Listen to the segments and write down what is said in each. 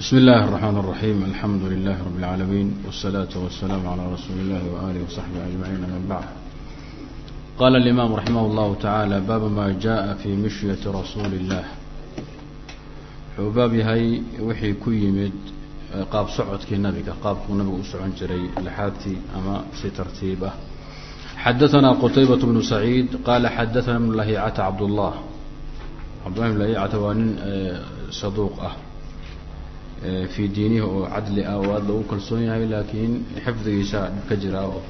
بسم الله الرحمن الرحيم الحمد لله رب العالمين والصلاة والسلام على رسول الله وآله وصحبه أجمعين من بعد قال الإمام رحمه الله تعالى باب ما جاء في مشية رسول الله wuxuu baab yahay wixii ku yimid qaab socodkii nabiga qaabkuu nabigu u socon jiray lixaadtii ama si tartiib ah xadaثna qtaybaة بن سacيid qala xadaثna بن lahicata cabdالlah cabdالlah بن lahicata waa nin saduuq ah fii diinihi oo cadli ah oo aad lagu kalsoon yahay laakiin xifdigiisa ka jira oo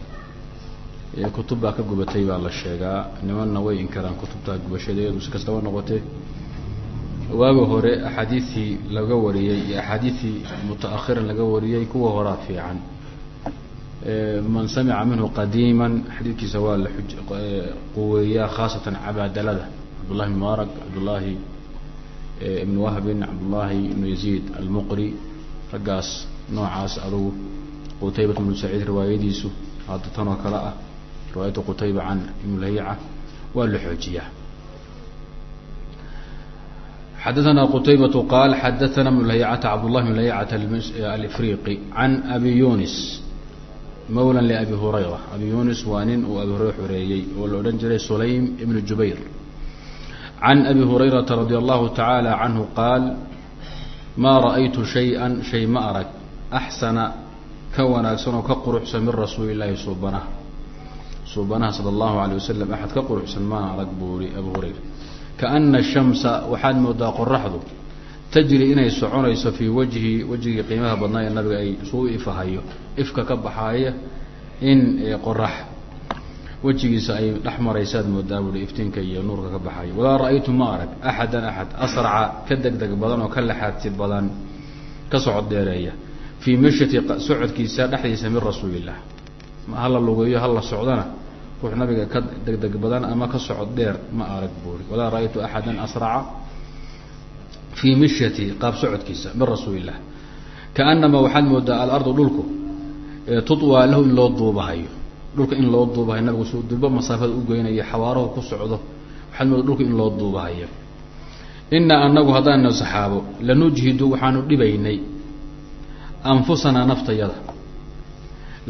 kutub baa ka gubatay baa la sheegaa. Nimanna way inkaraan kutubta gubashadeedu si kastaba noqotee waaga hore axaadiidii laga wariyey iyo axaadiidii muta-akhiran laga wariyey kuwa horaa fiican. Man samica minhu qadiima xadiidkiisa waa la quweeyaa khaasatan cabaadalada cabdullahi ibn mubarak cabdullaahi ibn wahbin cabdullaahi ibnu yaziid almuqri raggaas noocaas adugu qutaybat ibnu saciid riwaayadiisu hadda tan oo kale ah riwaayatu qutayba can ibn lahiica waa la xoojiyaa xadaثna qتaybaة qal xadaثna بن لhycة cabdالlah بن لhycة alfriqi عan abi yunis mawlى لأbi hurayra abi yunis waa nin uu abi hurayra xoreeyey oo la odhan jiray sulaym ibn jubayr can abi hurayrata radi allahu tacaala canhu qaal maa ra'aytu shay-an shay ma arag axsana ka wanaagsan oo ka quruxsan min rasuuli illaahi suubanaha suubanaha sala allahu alay wasalam axad ka quruxsan maan arag buu ihi abu hurayra kaana shamsa waxaad moodaa qoraxdu tajri inay soconayso fii wajhi wejigii qiimaha badnaa ee nabiga ay suu ifahayo ifka ka baxaaya in qorax wejigiisa ay dhex maraysaad moodaa buui iftiinka iyo nuurka ka baxayo walaa ra'aytu ma arag axadan axad asraca ka degdeg badan oo ka laxaadsi badan ka socod dheereeya. Fii mashyati socodkiisa dhexdiisa min rasuulillah. Hala lugeeyo hala socdana ruux nabiga ka degdeg badan ama ka socod dheer ma arag buuri walaa ra'aytu axada asraca fii mishyati qaab socodkiisa min rasuuli illah kaanamaa waxaad moodaa alardu dhulku tutwaa lahu in loo duubahayo dhulka in loo duubahayo nabigu suu dulba masaafada ugoynayo xawaarahu ku socdo. Waxaad moodaa dhulka in loo duubahayo inaa anagu haddaana saxaabo lanujhidu waxaanu dhibaynay anfusanaa naftayada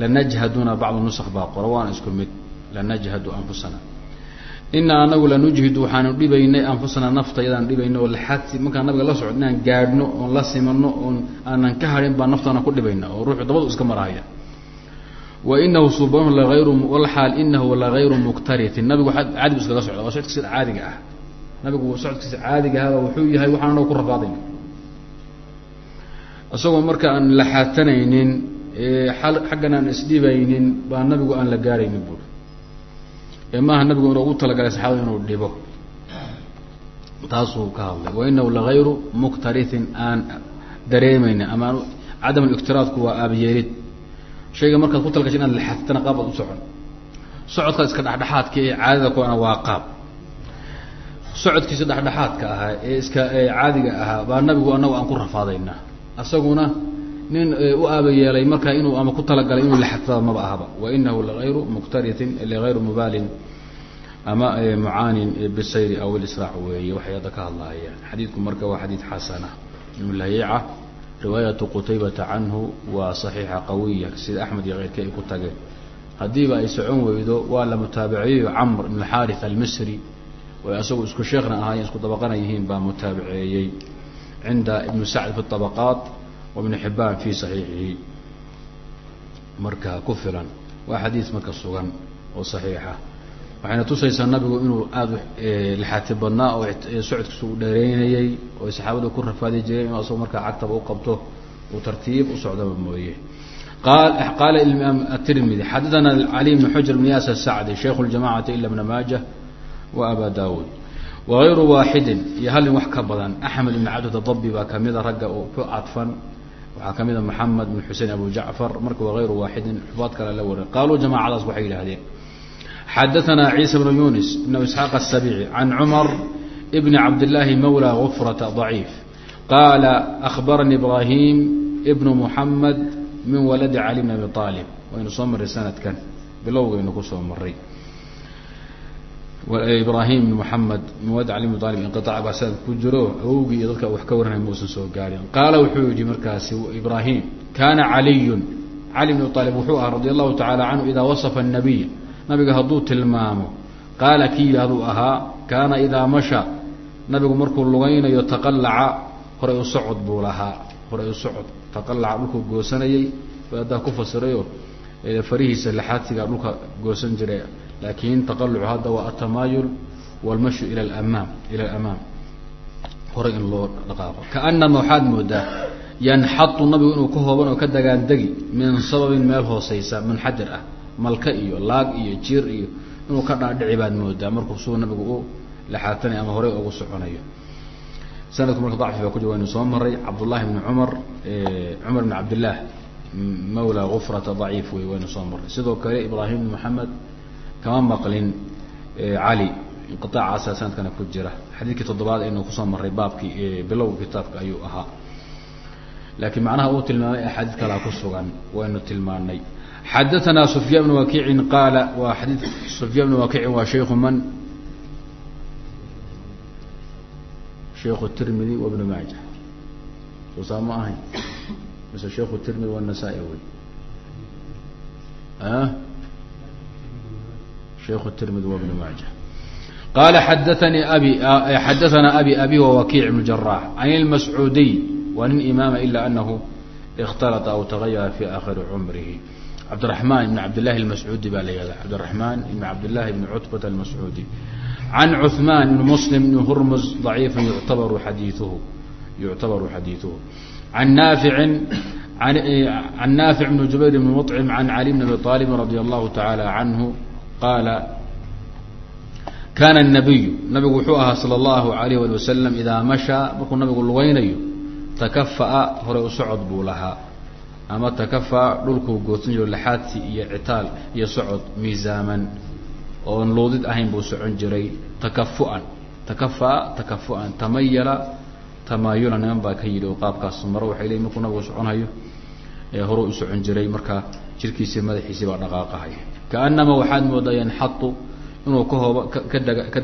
lanajhaduna bacdu nusakh baa qora waana isku mid. Lanajhadu anfusana. Inaa anagu lanujhidu waxaanu dhibaynay anfusana naftayadaan dhibaynay oo laxaadsi markaan nabiga la socdo inaan gaadhno oon la simano oon aanan ka harin baan naftaana ku dhibayna oo ruuxu dabadu iska marahaya wa inahu subanu laayru walxaal inahu lagayru muktaritin nabigu caadi bu iskaga socda waa socodkiisa caadiga ah. Nabigu socodkiisa caadiga ahaba wuxuu yahay waxaan anagu ku rafaadayn isagoo marka aan laxaatanaynin xaggan aan isdhibaynin baa nabigu aan la gaaraynin buuri ee maaha nabigu inuu ugu talagalay saxaabada inuu dhibo. Taasuu ka hadlay. Wa inahu lagayru muktaritin aan dareemaynin ama cadam aliktiraadku waa aabayeelid shayga markaad ku talgashay inaad laxaatana qaab baad u socon. Socodkaad iska dhexdhexaadka ee caadada kuana waa qaab. Socodkiisa dhexdhexaadka ahaa ee iska caadiga ahaa baa nabigu anagu aan ku rafaadayna. Asaguna nin u aaba yeelay markaa inuu ama ku talagalay inuu laxatada maba ahaba. Wa inahu lagayru muktaritin ligayru mubaalin ama mucaanin bisayri aw ilisraac weeye. Waxay hadda ka hadlahayaan xadiidku marka waa xadiid xasana. Ibn lahiica riwaayatu qutaybata canhu waa saxiixa qawiya sida axmed iyo keyrka ay ku tageen. Haddiiba ay socon weydo waa la mutaabiceeyo camr ibn xaarith almisri way asagu isku sheekhna ahaayeen isku dabaqana yihiin baa mutaabiceeyey. Cinda ibnu sacd fi طabaqaat wibn xibaan fi saxiixihi. Marka ku filan waa xadiis marka sugan oo saxiixa waxayna tusaysaa nabigu inuu aada lixaati badnaa oo socodkiisu u dheereynayey oo saxaabada ku rafaadi jireen inuu asagoo markaa cagtaba u qabto uu tartiib u socdaba mooye. Qaala imaam atirmidi xadaana cali bn xujr bn yaas asacdi shaykhu ljamacati ila bna maaja wa aba dawud wagayru waaxidin iyo hal wax ka badan axmed ibn cabd dabi baa kamida ragga oo ku cadfan waxaa ka mida maxamed bn xusein abu jacfar marka wagayru waaxidin xufaad kale la warin qaaluu jamaacadaas waxay yidhahdeen xadaثna ciisa bn yunis ibn isxaaq الsabici can cumar bn cabdillaahi mawlى gufrata ضaciif qaala akhbaranii ibrahim ibn muxamed min waladi cali bn abi aalib waynu soo maray sanadkan bilowgaynu ku soo maray ibrahim bn moxamed muwad cali bn alib inqiaac baa sanad ku jiro awowgii iyo dadka wax ka waranay mausan soo gaarin qaala wuxuu yihi markaasi ibrahim kana caliyun cali bn aalib wuxuu ahaa radi allahu tacaala canhu idaa wasafa nabiy nabiga hadduu tilmaamo qaala kii yidhahduu ahaa kaana idaa masha. Nabigu markuu lugaynayo taqalaca horay u socod buu lahaa. Horay u socod taqalaca dhulkuu goosanayay haddaa ku fasirayo farihiisa laxaadsigaa dhulka goosan jiray laakin taqalucu hadda waa atamaayul walmashyu ila lamaam ila alamaam horay in loo dhaqaaqo. Kaanama waxaad moodaa yanxatu nabigu inuu ka hooban oo ka dagaandegi min sababin meel hooseysa munxadir ah malka iyo laag iyo jiir iyo inuu ka dhaadhici baad moodaa markuu suu nabigu u laxaatanay ama horey ugu soconayo. Sanadku marka dacfi baa ku jir waynu soo maray cabdullahi bni cumar cumar bn cabdillaah mawla gufrata daciif wey waynu soo maray sidoo kale ibraahim bn moxamed kama maqlin cali inqiaacaasa sanadkana ku jira. Xadiidkii toddobaad aynu ku soo maray baabkii bilowga kitaabka ayuu ahaa. Laakiin macnaha uu tilmaamay axaadiid kalaa ku sugan waynu tilmaanay xadaanaa sufyaan bn wakiicin qaala waa xadiid sufyaan bn wakiicin waa shaykhu man shaykhu tirmidi wa maaja soosaa ma ahayn mise shaykhu tirmidi wanasaa-i wey shaykhu tirmidi wa maaja qaala xadaanii abi xadaanaa abi abi wa wakiic ibnu jaraax can ilmascuudiy waa nin imaama ila anahu اkhtalaa aw tagayara fi aakhiri cumrihi cبدالرحمن بن عبداللahi المسعوudي baa la yhahda cبدالرحمن بن عبداللahi بن cتبة المسعوudي عن عثمان بن مسلم بن هرمز ضعيف يعتبر xadيiثه يعتبر xadيiثه عن نافع عن نافع بن جبير بن مطعم عن علي بن أبي طالب رضي الله تعالى عنه qaala kaana الnabiyu nabigu wuxuu ahaa salى اllahu alayh ali wasalam idaa mashaa markuu nabigu lugaynayo takafa'a hore u socod buu lahaa ama takafa'a dhulkuu goosan jiro laxaadsi iyo citaal iyo socod miisaaman. Oon luudid ahayn buu socon jiray takafu'an. Takafa'a takafu'an. Tamayala tamaayula niman baa ka yidhi oo qaabkaas maro. Waxay leeyiin markuu nabigu soconhayo horuu u socon jiray marka jirkiisii madaxiisii baa dhaqaaqahaya kaanama waxaad moodaa yanxatu inuu ka hooba kadega ka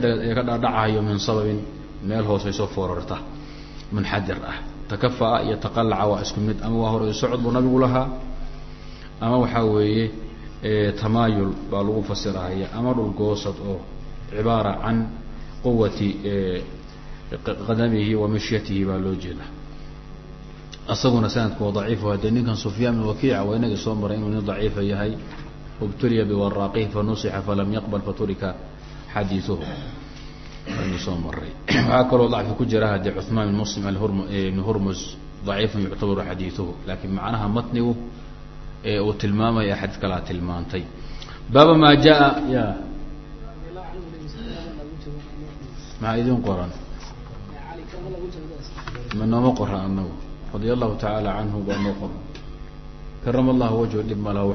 dhaadhacayo min sababin meel hooseyso foorarta. Munxadir ah takafa'a iyo taqalaca waa isku mid. Ama waa hore buu nabigu lahaa ama waxaa weeye tamaayul baa lagu fasirahaya ama dhul goosad oo cibaara can quwati qadamihi wa mishyatihi baa loo jeeda isaguna sanadku waa daciif hadee ninkan sufyaan bin wakiica waa inagii soo maray inuu nin daciifa yahay ubtuliya biwaraaqihi fanusixa falam yaqbal faturika xadiiuhu aynu soo maray waxaa kaloo dacfi ku jira haddee cuثmaan bin muslim ibn hurmus daciifun yuctabaru xadiiuhu laakiin macnaha matnigu uu tilmaamaya xadiid kalaa tilmaantay. Baaba maa jaa ya. Maxaa idin qoran? Ma nooma qora anagu radia allahu tacaala canhu baa noo qoran. Karama allahu wajhu dhib ma laha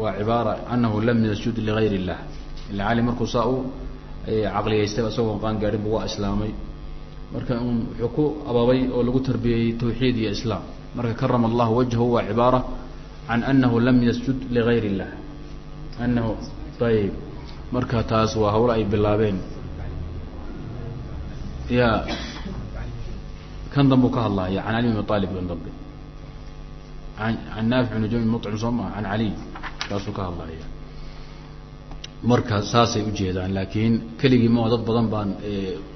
waa cibaara anahu lam yasjud ligayr illah. Ila cali markuu saa u caqliyaystay isagoo qaan gaadhin bu waa islaamay. Marka wuxuu ku ababay oo lagu tarbiyeyey tawxiid iyo islaam. Marka karama allahu wajhahu waa cibaara can anahu lam yasjud ligayr illah anahu ayib marka taas waa hawlo ay bilaabeen. Ya kan dambu ka hadlahaya can ali bn aalib kan dambe. An naafic bn jami mucim soo maa can caliy kaasuu ka hadlahaya marka saasay ujeedaan laakiin keligii ma dad badan baan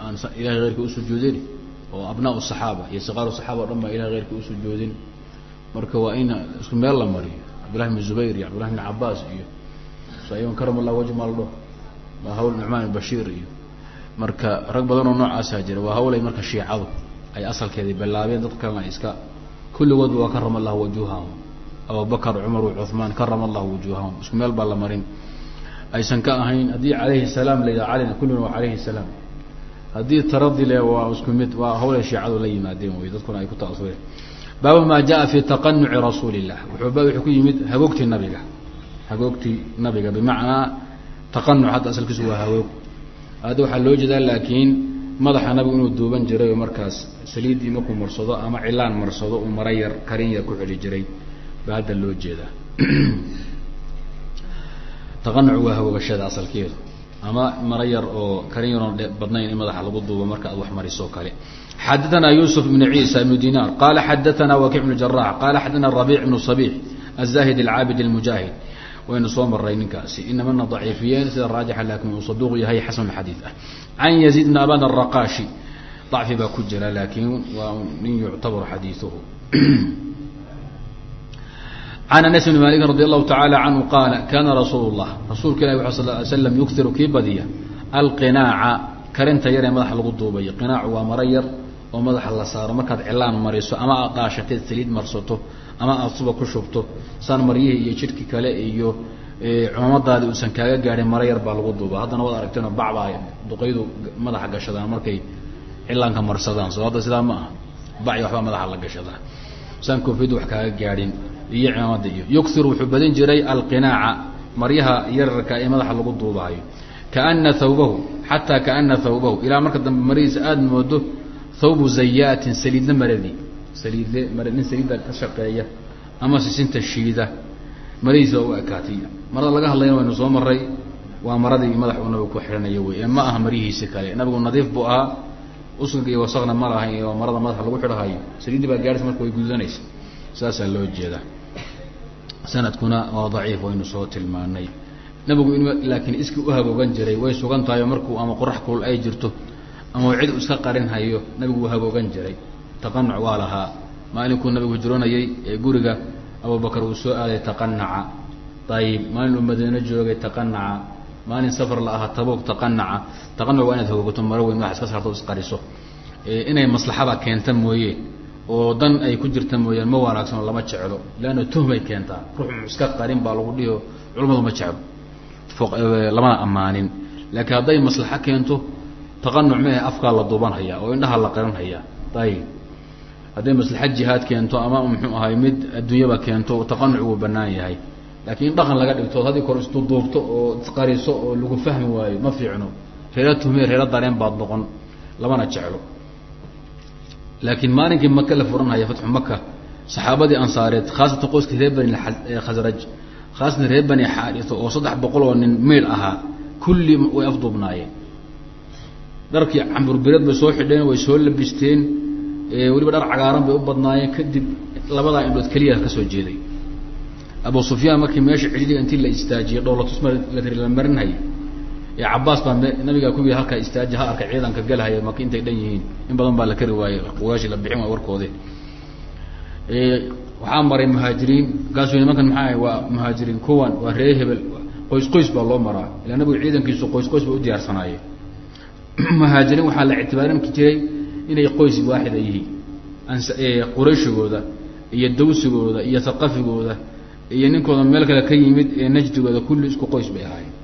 aan ilahay heyrka usujuudin oo abnaa saxaaba iyo siqaaru saxaaba o dhan baan ilahay heyrka usujuudin marka waa in isku meel la mariyo cabdillahi bn zubayr iyo cabdillahi bn cabaas iyo sayon karam allah waj maldho waa hawl nucmaan bashiir iyo marka rag badan oo noocaasaa jira waa hawlay marka shiicadu ay asalkeedii bilaabeen dad kalena iska kulligoodba waa karama allahu wajuhahum abubakar cumar cuثmaan karama allahu wujuhahum isku meel baa la marin aysan ka ahayn haddii calayhi salaam la calina kullina waa calayhi salaam. Haddii taradi le waa isku mid waa hawlay shiicadu la yimaadeen wey dadkuna ay ku ta'asureen baaba maa jaa fi taqanuci rasuuli wuxuu ba wuxuu ku yimid hagoogtii nabiga. Hagoogtii nabiga bimacnaa taqanuc hadda asalkiisu waa hagoog. Hadda waxaa loo jeedaa laakiin madaxa nabigu inuu duuban jiray oo markaas saliiddii markuu marsado ama cilaan marsado uu mara yar karin yar ku celi jiray. Baa hadda loo jeedaa taqanuc waa hawagashada asalkeedu. Ama mara yar oo karin yaroon badnayn in madaxa lagu duubo marka aad wax mariso kale. Xadaanaa yuusuf ibnu ciisa ibnu dinaar qaala xadaanaa wakiic bnu jarax qaala xadaana rabiic ibnu sabiix azaahid alcaabid almujaahid. Waynu soo maray ninkaasi inamana daciifiyeen sida raajixa laakin uu saduuq yahay xasan xadiid ah. Can yaziid bn aban araqaashi dacfi baa ku jira laakiin waa nin yuctabar xadiiuhu can anas bni maalikin radi allahu tacaala canhu qaala kaana rasuul اllah rasuulka ilahi wa sal ly slam yukiru kii badiya alqinaaca karinta yar ee madaxa lagu duubayo qinaacu waa maro yar oo madaxa la saaro markaad cilaan mariso ama aad daashateed saliid marsato ama aad suba ku shubto saan maryihii iyo jidhkii kale iyo cumamadaadii uusan kaaga gaadhin maro baa lagu duubaa haddana waad aragteen bacba duqaydu madaxa gashadaan markay cilaanka marsadaan soo hadda sidaa ma aha bac waxbaa madaxa la gashadaa saan koofiyaddu wax kaaga gaadhin iyo cimaamada iyo yuksiru wuxuu badin jiray alqinaaca maryaha yararka ee madaxa lagu duubahayo kaana thawbahu xataa kaana thawbahu. Ilaa marka dambe marihiisa aada moodo thawbu zayaatin saliidna maradii saliidle mara nin saliidda ka shaqeeya ama sisinta shiida. Maradiisa waa u ekaatay. Marada laga hadlayna waynu soo maray waa maradii madax uu nabigu ku xidhanaya wey. Ee ma aha maryihiisi kale. Nabigu nadiif buu ahaa. Usga iyo wasaqna ma lahayn iyo marada madaxa lagu xidhahayo saliiddii baa gaadhaysa marka way gududanaysa saasaa loo jeeda sanadkuna waa daciif waynu soo tilmaanay. Nabigu in laakiin iskii u haboogan jiray way sugan tahayo markuu ama qorax kulul ay jirto ama cid u iska qarin hayo nabigu wuu haboogan jiray. Taqanuc waa lahaa. Maalinkuu nabigu hijroonayey ee guriga abubakar uu soo aaday taqanaca ayib maalin uu madiino joogay taqanaca maalin safar la ahaa tabuug taqanaca taqanuc waa inaad hogoogato maro weyn madax iska saarto isqariso inay maslaxada keenta mooye oo dan ay ku jirta mooyaan ma wanaagsano lama jeclo leanna tuhmay keentaa. Ruux iska qarin baa lagu dhiho culamadu ma jeclo. Lamana ammaanin. Laakiin hadday maslaxo keento taqanuc mehe afkaa la duuban hayaa oo indhaha la qaran hayaa ayib hadday maslaxad jihaad keento ama muxuu ahay mid adduunyaba keento taqanuc wuu banaan yahay. Laakiin in dhaqan laga dhigto od haddii kor isduduubto oo isqariso oo lagu fahmi waayo ma fiicno. Reero tuhmiye reero dareen baad noqon lamana jeclo laakiin maalinkii maka la furanhaya fatxu maka saxaabadii ansaareed khaasatan qoyskii reer bani khasraj khaasatan reer bani xaarito oo saddex boqol oo nin meyl ahaa kulli way afduubnaayeen. Dharkii camburbireed bay soo xidheen way soo labisteen weliba dhar cagaaran bay u badnaayeen kadib labadaa indhood keliya ka soo jeeday. Abu sufyaan markii meesha cidhidiga intii la istaajiyey dhowlatusma la marinhayay ee cabaas baa nabigaa ku yii halkaa istaaji ha arkay ciidanka galhaya maka intay dhan yihiin. In badan baa la kari waayey wagaashii la bixin waay warkoodi waxaa maray muhaajiriin markaasu nimankan maxaa waa muhaajiriin kuwan waa reer hebel qoys qoys baa loo maraa. Ilaa nabigu ciidankiisu qoys qoys ba u diyaarsanaayeen muhaajiriin waxaa la ictibaarin jiray inay qoys waaxida yihiin. Qurayshigooda iyo dawsigooda iyo haqafigooda iyo ninkooda meel kale ka yimid ee najdigooda kulli isku qoys bay ahaayeen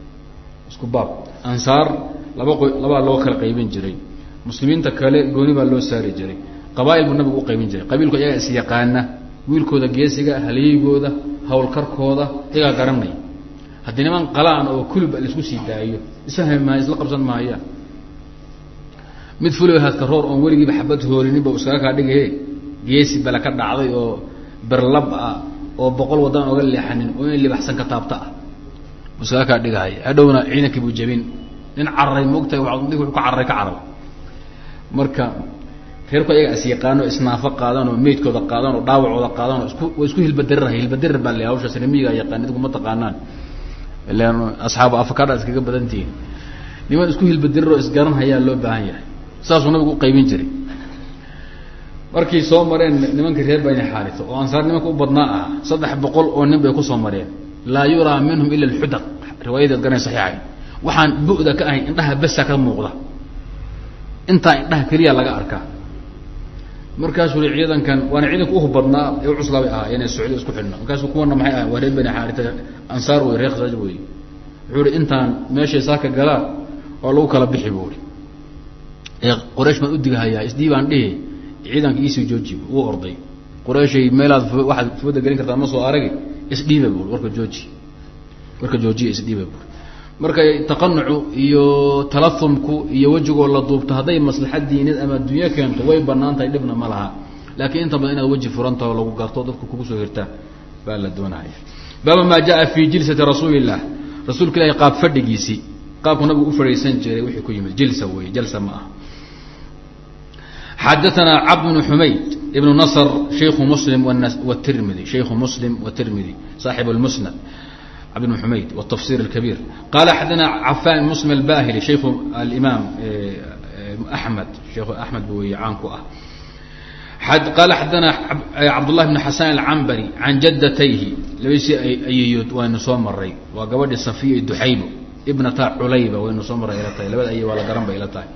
isku baab. Ansaar laba labaa loo kala qaybin jiray. Muslimiinta kale gooni baa loo saari jiray. Qabaail buu nabigu u qaybin jiray. Qabiilku iyagaa is yaqaana wiilkooda geesiga halyeygooda hawlkarkooda iyagaa garanaya haddii niman qalaan oo kulib la isku sii daayo isfahmi maayo isla qabsan maayaan mid fuliba hadka roor oon weligiiba xabad hoorinin ba iskaga kaa dhigaye geesi bale ka dhacday oo berlab ah oo boqol wadan oga leexanin oo in libaxsan ka taabta ah iskaga kaa dhigahaya hadhowna ciidankii buu jabin nin cararay moogtahay waa nig wuxuu ka cararay ka carar marka reerku ayaga is yaqaano isnaafo qaadaan oo meydkooda qaadaan oo dhaawacooda qaadaan oo isku waa isku hilbadarirahay hilbadarir baa le hawshaas remiyigaa yaqaan idigu ma taqaanaan. Ilan asxaabu afakaadha iskaga badan tihiin. Niman isku hilbadarir oo isgaran hayaa loo baahan yahay. Saasuu nabigu uqaybin jiray. Markay soo mareen nimankii reer bani xaarisa oo ansaar nimanka u badnaa ah saddex boqol oo nin bay ku soo mareen laa yuraa minhum ila alxudaq. Riwaayadeed garan saxiixahay waxaan bu'da ka ahayn indhaha besa ka muuqda. Intaa indhaha keliya laga arkaa. Markaasuu i ciidankan waana ciidanka uhu badnaa ee u ahaa inay socdo isku xidhna markaasuu kuwana maxay ahay waa reer bani xaarita ansaar wey reer khasraj wey wuxuu ihi intaan meeshay saaka galaan oo lagu kala bixi buu ihi ee qoraysh baan udigahayaa isdii baan dhihi ciidanka iisii jooji uu orday. Qurayshay meelaad waxaad fooda gelin kartaa ma soo aragi isdhiiba bui warka jooji. Warka joojiya isdhiiba bui marka taqanucu iyo talahumku iyo wejigoo la duubto hadday maslaxad diineed ama adduunyo keento way bannaan tahay dhibna ma laha. Laakiin inta badan inaad weji furantaho lagu garto dadku kugu soo hirtaa baa la doonaya. Baaba maa jaa fi jilsati rasuuli illah rasuulka ilahi qaab fadhigiisii qaabku nabigu u fadhiisan jiray wixii ku yimid jilsa wey jalsa ma aha xadaثna cabd بن xumayd ibn نصr شhayku mslim wالtirmidi شhayku mslim wالtirmidi صaaxib الmusnad cabd بن xumayd wالtafsir الكabيr qala xadana cafan mslim الbahili shayku اimaam أحmed sheekhu أحmed bu wey caan ku ah qala xadana cabdالlahi بn xasan الcambri can jadatayhi labadiisii ayeyood waynu soo maray waa gabadhi safiya duxaybo ibnata culayba waynu soo maray ila tahay labada ayey waa la garan bay ila tahay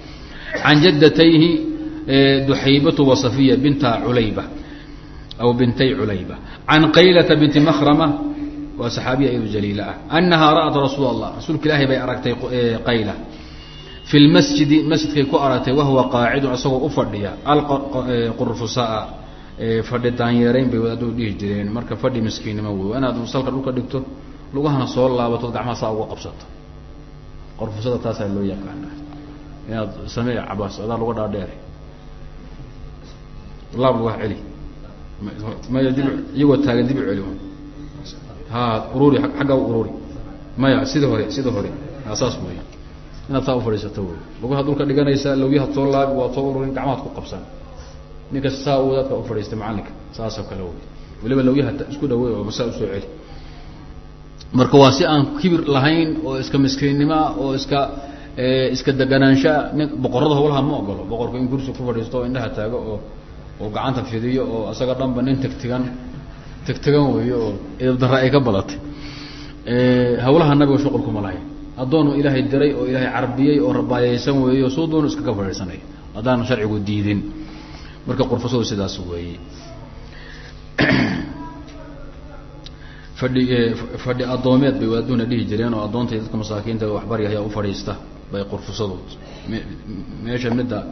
can jadatayhi duxaybatu wa safiya binta culayba aw bintay culayba. Can qaylata binti makrama waa saxaabiya iyadu jaliila ah anahaa ra'at rasuul allah rasuulka ilaahay bay aragtay qayla fi lmasjidi masjidkay ku aragtay wahuwa qaacidun isagoo u fadhiya. Alqurfusaa fadhi daanyeerayn bay wadaaduu dhihi jireen. Marka fadhi miskiinnimo wey inaad salka dhulka dhigto lugahana soo laabato gacmaha saa uga qabsato. Qurfusada taasaa loo yaqaana inaad samee cabaas adaa luga dhaadheer laab lugaha celi. Maya dib iyagoo taagan dib u celi ha ururi xaggaa ururi maya sida hore sida hore. Saas wey inaad saa ufadhiisato wey lugaha dulka dhiganaysa lawyaha soo laabi waa soo ururin gacmahaad ku qabsan. Ninka saa u dadka ufadhiistay macalinka saasoo kale wey waliba lawyaha isku dhawey oo masaa u soo celi. Marka waa si aan kibir lahayn oo iska miskiinnimoa oo iska iska deganaanshaa nin boqorada hawlaha ma ogolo boqorku in kursi ku fadhiisto oo indhaha taago oo oo gacanta fidiyo oo isaga dhanba nin tegtegan tegtegan weeyo oo idabdarra ay ka badatay hawlaha nabiga shuqulkuma lahayn addoonu ilaahay diray oo ilaahay carbiyey oo rabaayeysan weeyo suu doonu iskaga fadhiisanay. Haddaan sharcigu diidin. Marka qurfasadu sidaas weeye. Fadhi fadhi addoomeed bay waaduuna dhihi jireen oo addoontay dadka masaakiinta waxbaryahaya u fadhiista bay qurfusadu meesha midda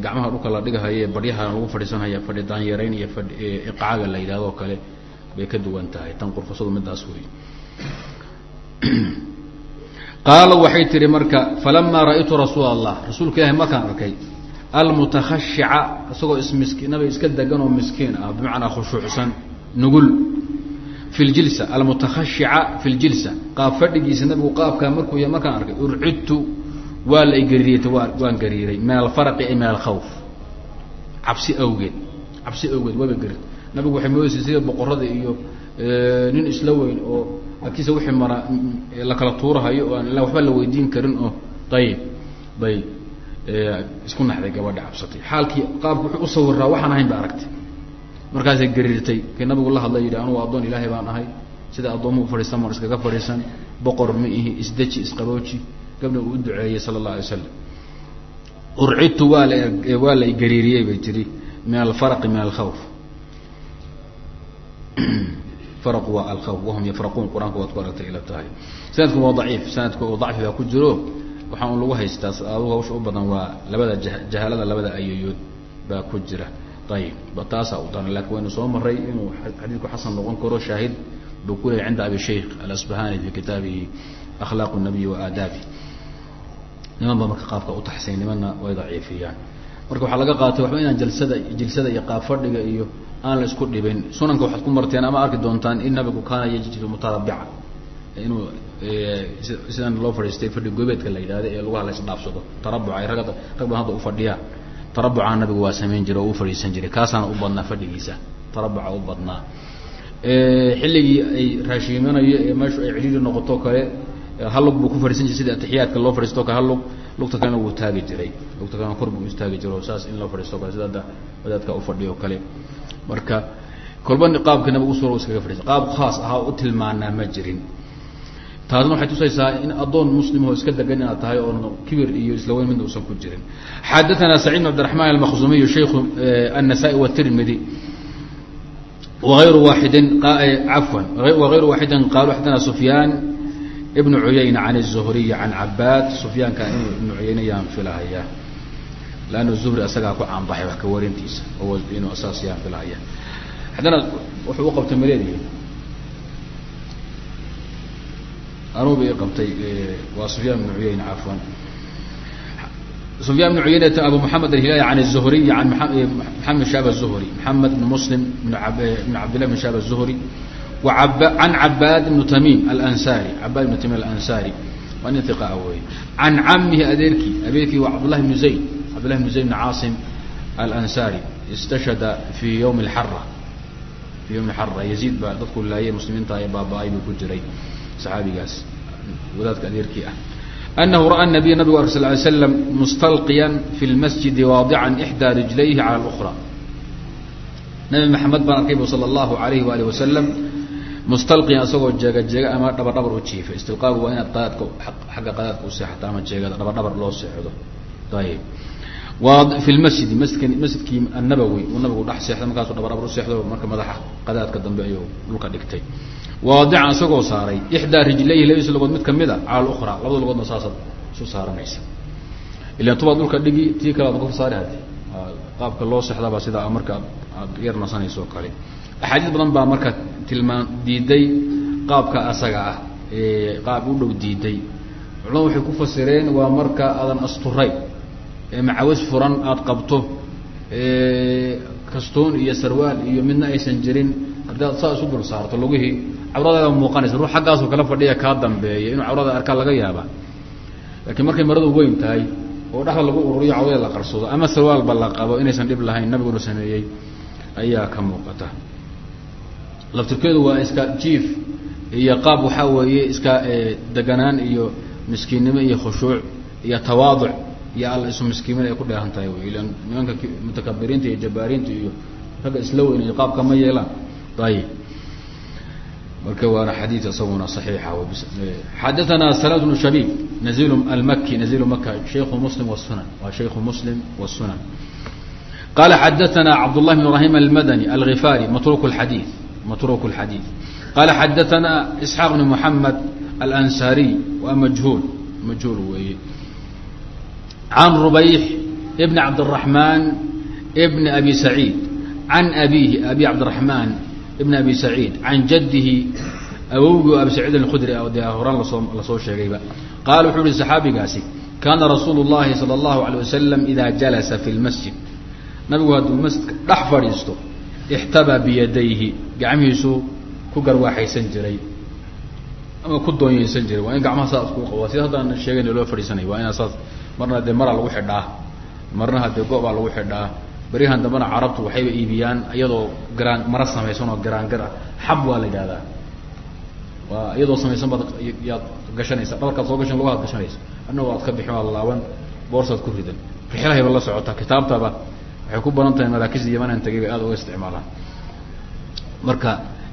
gacmaha dhulka la dhigahaye baryaha lagu fadhiisanhaya fadhi daanyeerayn iyo fadhi iqaaga la yidhahdo kale bay ka duwan tahay. Tan qurfusadu midaas wey qaala waxay tihi marka falamaa ra'aytu rasuula allah rasuulka ilaahi markaan arkay almutakashica isagoo ismiski nabiga iska degan oo miskiin ah bimacnaa khushuucsan nugul. Fi ljilsa almutakashica fi ljilsa qaab fadhigiisa nabigu qaabkaa markuu yahay markaan arkay urcidtu waa la igariiriyta waa waan gariiray. Min alfarqi ay min alkhawf cabsi awgeed cabsi awgeed waaba gari nabigu waxay moodaysa sida boqorada iyo nin isla weyn oo agtiisa wixii mara la kala tuurahayo oo aan waxba la weydiin karin oo ayib bay isku naxday gabadha cabsatay. Xaalkii qaabku wuxuu u sawiraa waxaan ahayn ba aragtay. Markaasay gariirtay. Kii nabigu la hadla yidhi anugu addoon ilaahay baan ahay. Sida addoomuhu fadhiisan maan iskaga fadhiisan. Boqor ma ihi isdeji isqabooji gabna uu u duceeyey sala allah alay slam urcidtu waa la waa la igariiriyey bay tiri min alfaraqi min alkhawf. Faraqu waa alkhawf wahum yafraquun qur'aanka waad ku aragtay ila tahay. Sanadku waa daciif sanadku oo dacfi baa ku jiro. Waxaa un lagu haystaa adugu hawsha u badan waa labada jahaalada labada ayayood baa ku jira. Ayib taasaa u daran laakiin waynu soo maray inuu xadiidku xasan noqon karo shaahid buu ku leeyay cinda abi shaykh alasbahani fi kitaabihi akhlaaq nabiyi wa niman ba marka qaabka utaxsay nimanna way daciifiyaan. Marka waxaa laga qaatay waxba inaan jalsada jilsada iyo qaab fadhiga iyo aan la isku dhibin sunanka waxaad ku marteen ama arki doontaan in nabigu kaana yajlisu mutarabica. Inuu sidaan loo fadhiistay fadhi goobeedka la yidhahda ee lugaha la isdhaafsado. Tarabuca ay rag rag badan hadda u fadhiyaan tarabucaa nabigu waa samayn jiray oo u fadhiisan jiray. Kaasaana u badnaa fadhigiisa. Tarabuca u badnaa. Xilligii ay raashiimanayo ee meeshu ay cidhiiri noqoto kale Eh, hal lug buu ku fadhiisan jiray sida atixiyaadka loo fadhiisto kale hal lug lugta kalena wuu taagi jiray. Lugta kalena kor buu istaagi jiro saas in loo fadhiisto kale sida hadda wadaadka ufadhiyo kale. Marka kolba qaabka nabigu sura iskaga fadhiisa qaab khaas ahaa u tilmaanaa ma jirin. Taasna waxay tusaysaa in addoon muslimho iska degan inaad tahay oon kibir iyo islaweyn midna uusan ku jirin. Xadaana saciid bn abdiraxmaan almaqzumiy shaykhu eh, annasaa-i watirmidi waayru waaidin eh, afan wagayru waaxidin qaalu xadana sufyaan ibn cuyayna can الزhriy can cabaad sufyaanka inuu ibnu cuyayna yaan filahaya lann zuhri asagaa ku caanbaxay wax ka warintiisa oo inuu saas yaan filahaya haddana wuxuu u qabtay maleedihi anuba i qabtay waa sufyaan bn cuyayna cafwan sufyaan bn cuyaynata abu moxamed alhilaali can الzuhriy an maxamed shaab الzuhri maxamed bn muslim bn cabdillah bn shaab الzuhri can cabaad ibn tamim alansari. Cabaad ibn tamim alansari. Waa nin iqa wey can camihi adeerkii adeerkii waa cabdullahi bnu zayd. Cabdullahi bnu zayd bn caasim alansari. Istashhada fi ywmi lxara fi ywmi xara yaziid baa dadku laayay muslimiinta ee baaba-ay buu ku jiray. Saxaabigaas. Wadaadka adeerkii ah. Anahu ra'a nabiy nabigu ark sal ly slam mustalqiyan fi lmasjidi waadican ixdaa rijlayhi cala lukra nabi maxamed baan arkay bu sala allahu alayhi waali wasalam mustalqiyan isagoo jeega jeega ama dhabar dhabar u jiifay istilqaagu waa inaad qadaadka xagga qadaadka u seexato ama jeegada dhabar dhabar loo seexdo. Ayib fi lmasjidi masjidk masjidkii annabawi uu nabigu dhex seexday markaasuu dhabar dhabar u seexdo marka madaxa qadaadka dambe ayuu dhulka dhigtay. Waadican isagoo saaray ixdaa rijlayhi labadiisa logood mid ka mid a cala lukhra labada logoodna saasaad isu saaranaysa. Ilan tubaad dhulka dhigi tii kale ad ka saari hade qaabka loo sexdaba sidaa marka aad yar nasanayso o kale axaadiis badan baa marka tilmaam diiday qaabka asaga ah qaab u dhow diiday. Culamadu waxay ku fasireen waa marka aadan asturay ee macawis furan aada qabto kastoon iyo sarwaal iyo midna aysan jirin haddaad saa isu dul saarto lugihii cawradaada muuqanaysa ruux xaggaasoo kala fadhiya kaa dambeeya inuu cawrada arkaa laga yaaba laakiin markay maradu weyn tahay oo dhexda lagu ururiyo cawrada la qarsado ama sarwaalba la qabo inaysan dhib lahayn nabiguna sameeyey ayaa ka muuqata laftirkeedu waa iska jiif iyo qaab waxaa weeye iska deganaan iyo miskiinnimo iyo khushuuc iyo tawaaduc iyo alla isu miskiimin ay ku dheehan tahay wy ilan nimanka mutakabiriinta iyo jabbaariinta iyo ragga isla weyn iyo qaabka ma yeelaan ayib marka waana xadiid isaguna صaxiixa xadaثana salat bnu shabiib nazilu almaki nazilu maka shayku muslim wsunan waa shayku muslim wالsunan qala xadaثana cabdالlah bn ibrahim almadani alغifaari matruk اxadii matruk اxadiiث qala xadaثana isxaaq bn mحamed alansariy waa majhuul majhuul weeye can rubayx bn cabdالرaحman bn abi saعيid can abihi abi cabdiلرaحman ibn abi saciid can jadihi awowgii abi saciid alkhudri dee horaan lasoo lasoo sheegayba qaala wuxuu uhi saxaabigaasi kaana rasuulu llahi sala allahu alay wasalam idaa jalasa fi lmasjid nabigu hadduu masjidka dhex fadhiisto ixtabaa biyadayhi gacmihiisuu ku garwaaxaysan jiray ama ku doonyeysan jiray. Waa in gacmaha saas ku qaba sida haddaan sheegayna loo fadhiisanay waa inaa saas marna dee maraa lagu xidhaa marna hadee go-baa lagu xidhaa. Beryahan dambena carabtu waxayba iibiyaan iyadoo garaan mara samaysan garaangar ah. Xab waa la yidhahdaa waa iyadoo samaysan baad yaad gashanaysa dhabarkaad soo gashan lugahaad gashanaysa. Adna waad ka bixin waad laaban boorsaad ku ridan. Rixlahayba la socota kitaabtaba waxay ku badan tahay maraakisda yamanan tagay bay aad uga isticmaalaan marka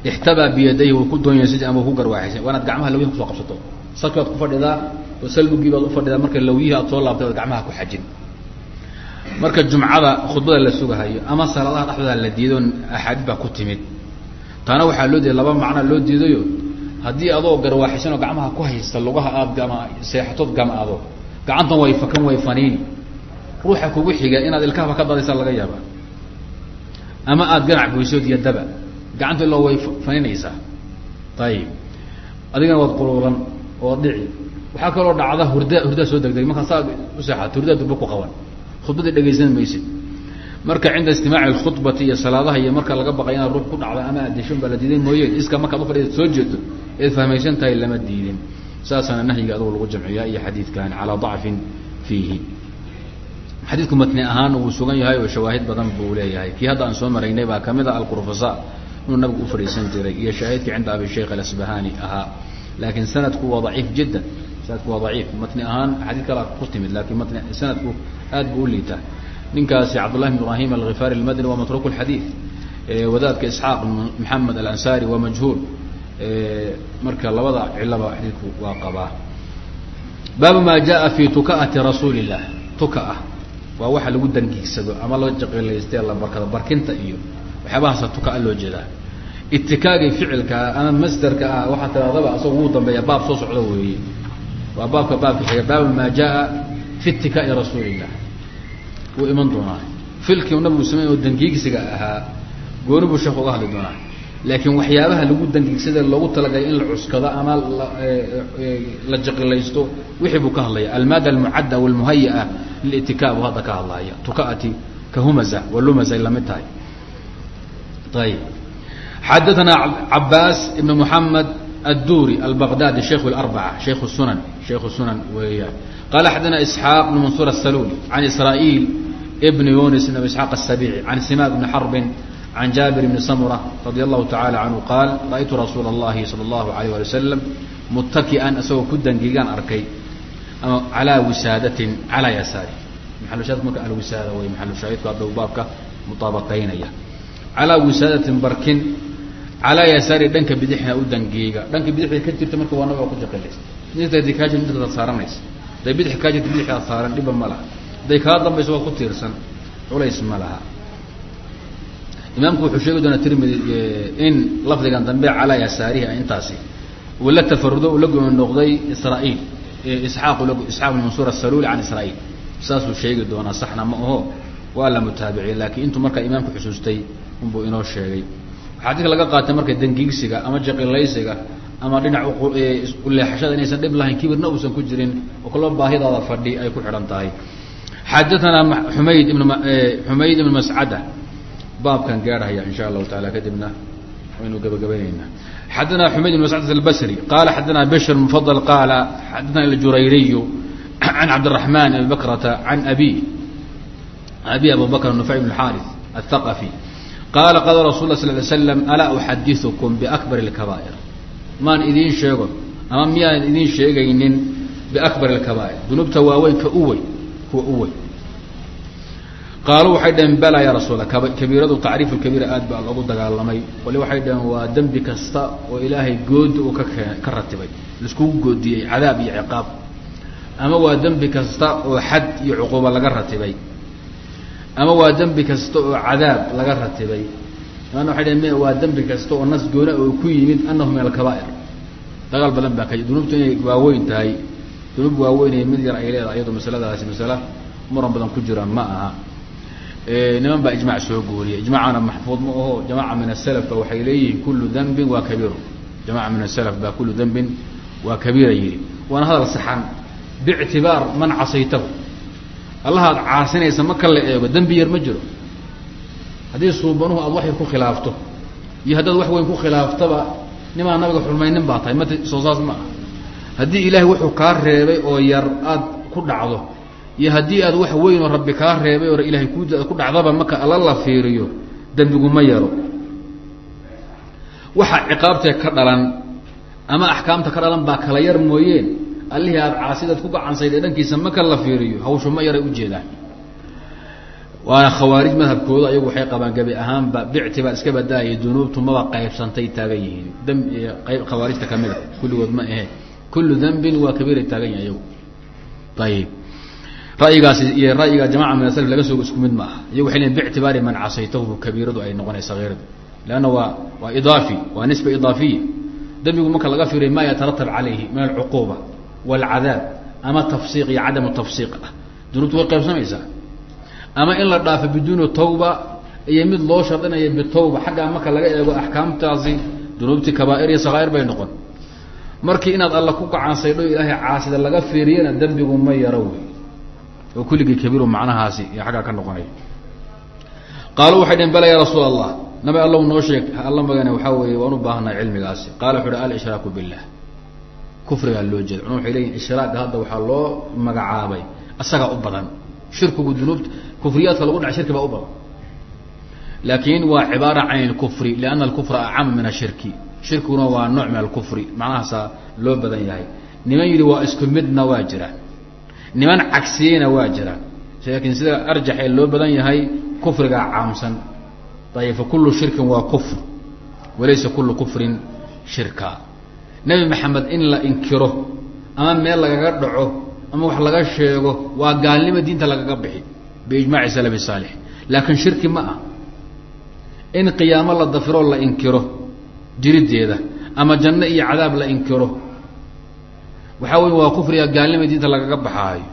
ixtabaa biyadayhi wuu ku doonyeysa ama ku garwaaxaysa waa inaad gacmaha lawyihi ku soo qabsato. Salki baad ku fadhidaa oo salbugii baad ufadhidaa marka lawyihii aad soo laabtay oad gacmaha ku xajin. Marka jumcada khudbada la sugahayo ama salaadaha dhexdooda la diido axaadiid baa ku timid. Taana waxaa loo diiday laba macnaa loo diidayo. Haddii adoo garwaaxisan oo gacmaha ku haysta lugaha aad gama seexatood gam-ado gacantan way fakan way faniini ruuxa kugu xiga inaad ilkahaba ka dadaysaa laga yaaba ama aada ganac goysood iyo daba gacanta iloo way faninaysaa ayib adigana waad quluulan oo dhici. Waxaa kaloo dhacda hurda hurdaa soo degdeg. Markaa saa u hurdaa durba ku qaban. Khudbadii dhegaysan maysid. Marka cinda istimaaci اkhudbati iyo salaadaha iyo marka laga baqay inaad ruux ku dhacdo ama addeshan baa la diiday mooye. Iska markaad ufadhiid soo jeedo eed fahmaysan tahay lama diidin. Saasaana nahyiga adugu lagu jamciyaa iyo xadiidkan calaa ضacfin fiihi. Xadiidku matni ahaan wuu sugan yahay oo shawaahid badan buu leeyahay. Kii hadda aan soo maraynay baa ka mid a alqurfasa inuu nabigu u fadhiisan jiray. Iyo shaahidkii cinda abi sheikh alasbahani ahaa. Laakiin sanadku waa daciif jiddan. Sanadku waa daciif. Matni ahaan xadiid kala ku timid laakiin matni sanadku aad buu u liitaa ninkaasi cabdullahi bn ibrahim alghifaari almadani waa matruuku lxadiid wadaadka isxaaq maxamed alansari waa majhuul. Marka labada cilaba xadiidku waa qabaa. Baabu maa jaaa fi tukaati rasuuli illah tuka ah. waa waxa lagu dangiigsado ama la jaqilaystee la barkado barkinta iyo waxyaabahaasa tukaa loo jeedaa. Itikaagii ficilka ah ama masderka ah waxaa tiraadaba asagao ugu dambeeya baab soo socda weeye waa baabka baabka xiga baabu maa jaa fi itikaai rasuulillah. Wuu iman doonaa. Filkii nabigu samey oo dangiigsiga ahaa gooni buu sheekh uga hadli doonaa. Laakiin waxyaabaha lagu dangiigsada loogu talagaya in la cuskado ama la e, e, jaqilaysto wixii buu ka hadlaya. Almaada almucadda walmuhayaa lilitikaab hadda ka hadlaya tukaati ka humaza walumaza ay la mid tahay ayib xadaثana cabaas ibn muxamed الduri البغdاdي شhيk الأربعة شhيk السنن شhيk السنن weeyaan قال xdثna إسحاaq بن منصور السلولي عن إسرائيل بن يونس بن إسحاq السبيعي عن سماك بن حرب عن جابر بن سمرة رضي الله تعالى عنه قال رأيت رsuuل اللhi صلى الله عليه ولي وسلم متkiئا isagoo ku dangigaan arkay عalى wisaadaة عalى يساar محaلشhaad marka alwisaada wy محaلشhaahidku hadda baabka muطaabaqaynaya calىa wisaadatin barkin calaa yasaari dhanka bidixna u dangeega dhanka bidixda ka jirta marka waa nabiga ku jaqalaysa midta kaa saaranaysa haday bidix kaa jirta bidixdaad saaran dhiba ma laha haday kaa dambayso waa ku tiirsan culays ma laha imaamku wuxuu sheegi doonaa tirmidi in lafdigan dambe calaa yasaarihi intaasi la tafarudo la gooni noqday israa'iil isxaaq isxaaq bn mansuur asaluli can israa'iil saasuu sheegi doonaa saxna ma aho waa la mutaabiciye laakiin intuu markaa imaamku xusuustay unbuu inoo sheegay. Xadiidka laga qaatay marka dangiigsiga ama jaqilaysiga ama dhinac uleexashada inaysan dhib lahayn kibirna uusan ku jirin oo kaloo baahidaada fadhi ay ku xidhan tahay. Xadaanaa xumayd ibn xumayd ibn mascada baabkan gaadhaya in allahu taala kadibna waynu gabagabayneynaa xadaana xumayd ibn mascad albasri. Qala xadaana bishr mufadl qaala xadaana aljurayriyu can cabdiraحman abi bakrata can abi abi abu bakr nufay bn xaris aلthaqafi qaala qala rasul la sl ly slam alaa uxadiukum biakbar اlkabaa'ir maan idiin sheego ama miyaan idiin sheegaynin biakbar اlkabaa'ir dunuubta waaweynka u weyn kuwa u weyn qaaluu waxay dhaheen bala ya rasuula kabiiradu tacriif lkabiira aad baa loogu dagaalamay wali waxay dhaheen waa dembi kasta oo ilaahay goodi uu ka ka ratibay laiskugu goodiyey cadaab iyo ciqaab ama waa dembi kasta oo xad iyo cuquuba laga ratibay ama waa dembi kasta oo cadaab laga ratibay. Imaana waxay m waa dembi kasta oo nas goona oo ku yimid anahu min alkabaa'ir dagaal badan baa ka dunuubtu inay waaweyn tahay. Dunuub waaweyn mid yar ay leedahay iyadoo masaladaasi masale muran badan ku jira ma aha. Niman baa ijmac soo guuriyay ijmacana maxfuud ma aho jamaca min asalaf ba waxay leeyihiin kullu dembin waa kabiiru jamaca min asalaf baa kullu dembin waa kabiira yihi waana hadal saxan. Biictibaar man casaytahu allahaad caasinaysa marka la eego. Dembi yar ma jiro. Haddii suubanuhu aad waxay ku khilaafto iyo haddaad wax weyn ku khilaaftaba nimaa nabiga xurmaynin baa tahay. Mat soo saas ma ah haddii ilaahay wuxuu kaa reebay oo yar aad ku dhacdo iyo haddii aad wax weyn oo rabbi kaa reebay oo ilahay ku ku dhacdaba marka alla la fiiriyo dembiguma yaro. Waxa ciqaabtee ka dhalan ama axkaamta ka dhalan baa kala yar mooyeen allihii aad caasidaad ku gacansaydee dhankiisa marka la fiiriyo hawshu ma yaray ujeedaan waana khawaarij madhabkooda ayagu waxay qabaan gebi ahaanba bictibaar iska badaayay dunuubtu maba qaybsantay taagan yihiin. Qayb khawaarijta ka mid a kulligood ma ahe. Kullu dembin waa kabiiray taagan yahay ayagu. Ayib ra'yigaasi iyo ra'yiga jamaca min aslf laga soo isku mid ma aha. Iyagu waxay leein bictibaari man casaytahu kabiiradu ay noqonaysa hayradu leanna waa waa idaafi waa nisba idaafiya. Dembigu marka laga fiiriyo ma yataratab calayhi min alcuquuba waalcadaab ama tafsiiq iyo cadamu tafsiiq ah dunuubtu way qaybsamaysaa ama in la dhaafo biduuni tawba iyo mid loo shardinayo bitawba xaggaa marka laga eego axkaamtaasi dunuubtii kabaa'ir iyo sakaair bay noqon markii inaad alla ku gacansaydho ilaahay caasida laga fiiriyana dembigu ma yaro wey oo kulligii kabiiru macnahaasi iyo xaggaa ka noqonay qaaluu waxay dhaheen bala ya rasuul allah nabi allow noo sheeg alla magane waxaa weeye waan u baahannahay cilmigaasi qaala wuxu uhi alshraaku billah kufrigaa loo jeeda culma waxay leeyihiin ishraaga hadda waxaa loo magacaabay. Asagaa u badan. Shirkigu dunuubta kufriyaadka lagu dhaca shirki baa u badan. Laakin waa cibaara can اlkufri lianna alkufra acamu min ashirki shirkiguna waa nooc min alkufri. Macnahaasaa loo badan yahay. Niman yidhi waa isku midna waa jira. Niman cagsiyeyna waa jira. Laakiin sida arjax ee loo badan yahay kufrigaa caamsan. Ayb fakulu shirkin waa kufr. Walaysa kulu kufrin shirka nebi maxamed in la inkiro ama meel lagaga dhaco ama wax laga sheego waa gaalnimo diinta lagaga bixi biijmaaci salafi saalix. Laakiin shirki ma ah in qiyaamo la dafiro la inkiro jirideeda ama janno iyo cadaab la inkiro waxaa wey waa kufriga gaalnima diinta lagaga baxaayo.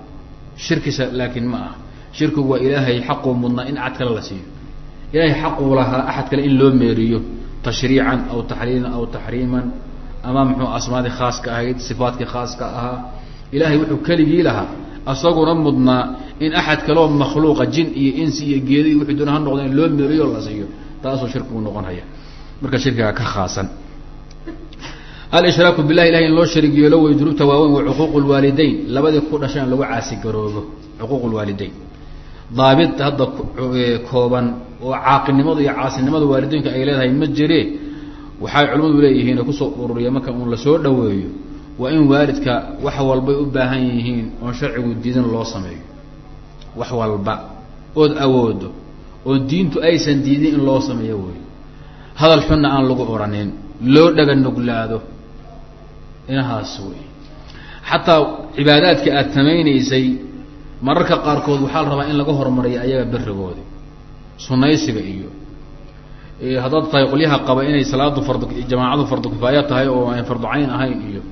Shirkisa laakiin ma ah shirkigu waa ilaahay xaquu mudnaa in axad kale la siiyo. Ilaahay xaquu lahaa axad kale in loo meeriyo tashriican aw taxliilan aw taxriiman ama muxuu asmaadii khaaska ahayd sifaatkii khaaska ahaa ilaahay wuxuu keligii lahaa. Asaguna mudnaa in axad kaleo makhluuqa jin iyo insi iyo geedo iyo wixii doona ha noqda in loo meeriyo la siiyo. Taasuu shirkigu noqon haya marka shirkiga ka khaasan. Alshraaku bilahi ilahay in loo sharig yeelo way dunuubta waaweyn wa cuquuq labadii ku dhashay in lagu caasigaroobo cuquuq lwaalideyn daabit hadda kooban oo caaqinimada iyo caasinimada waalideynka ay leedahay ma jire waxay culimmadu leeyihiin oo ku soo ururiya marka uun la soo dhaweeyo waa in waalidka wax walbay u baahan yihiin oon sharcigu diidin loo sameeyo. Wax walba ood awoodo oo diintu aysan diidin in loo sameeyo wey hadal xunna aan lagu oranin loo dhaga nuglaado inahaas wey xataa cibaadaadka aada samaynaysay mararka qaarkood waxaa la rabaa in laga horumariyo ayaga berigoodi sunaysiga iyo haddaad tahay qolyaha qaba inay salaadu jamaacadu fardu kifaaya tahay oo aan fardu cayn ahayn iyo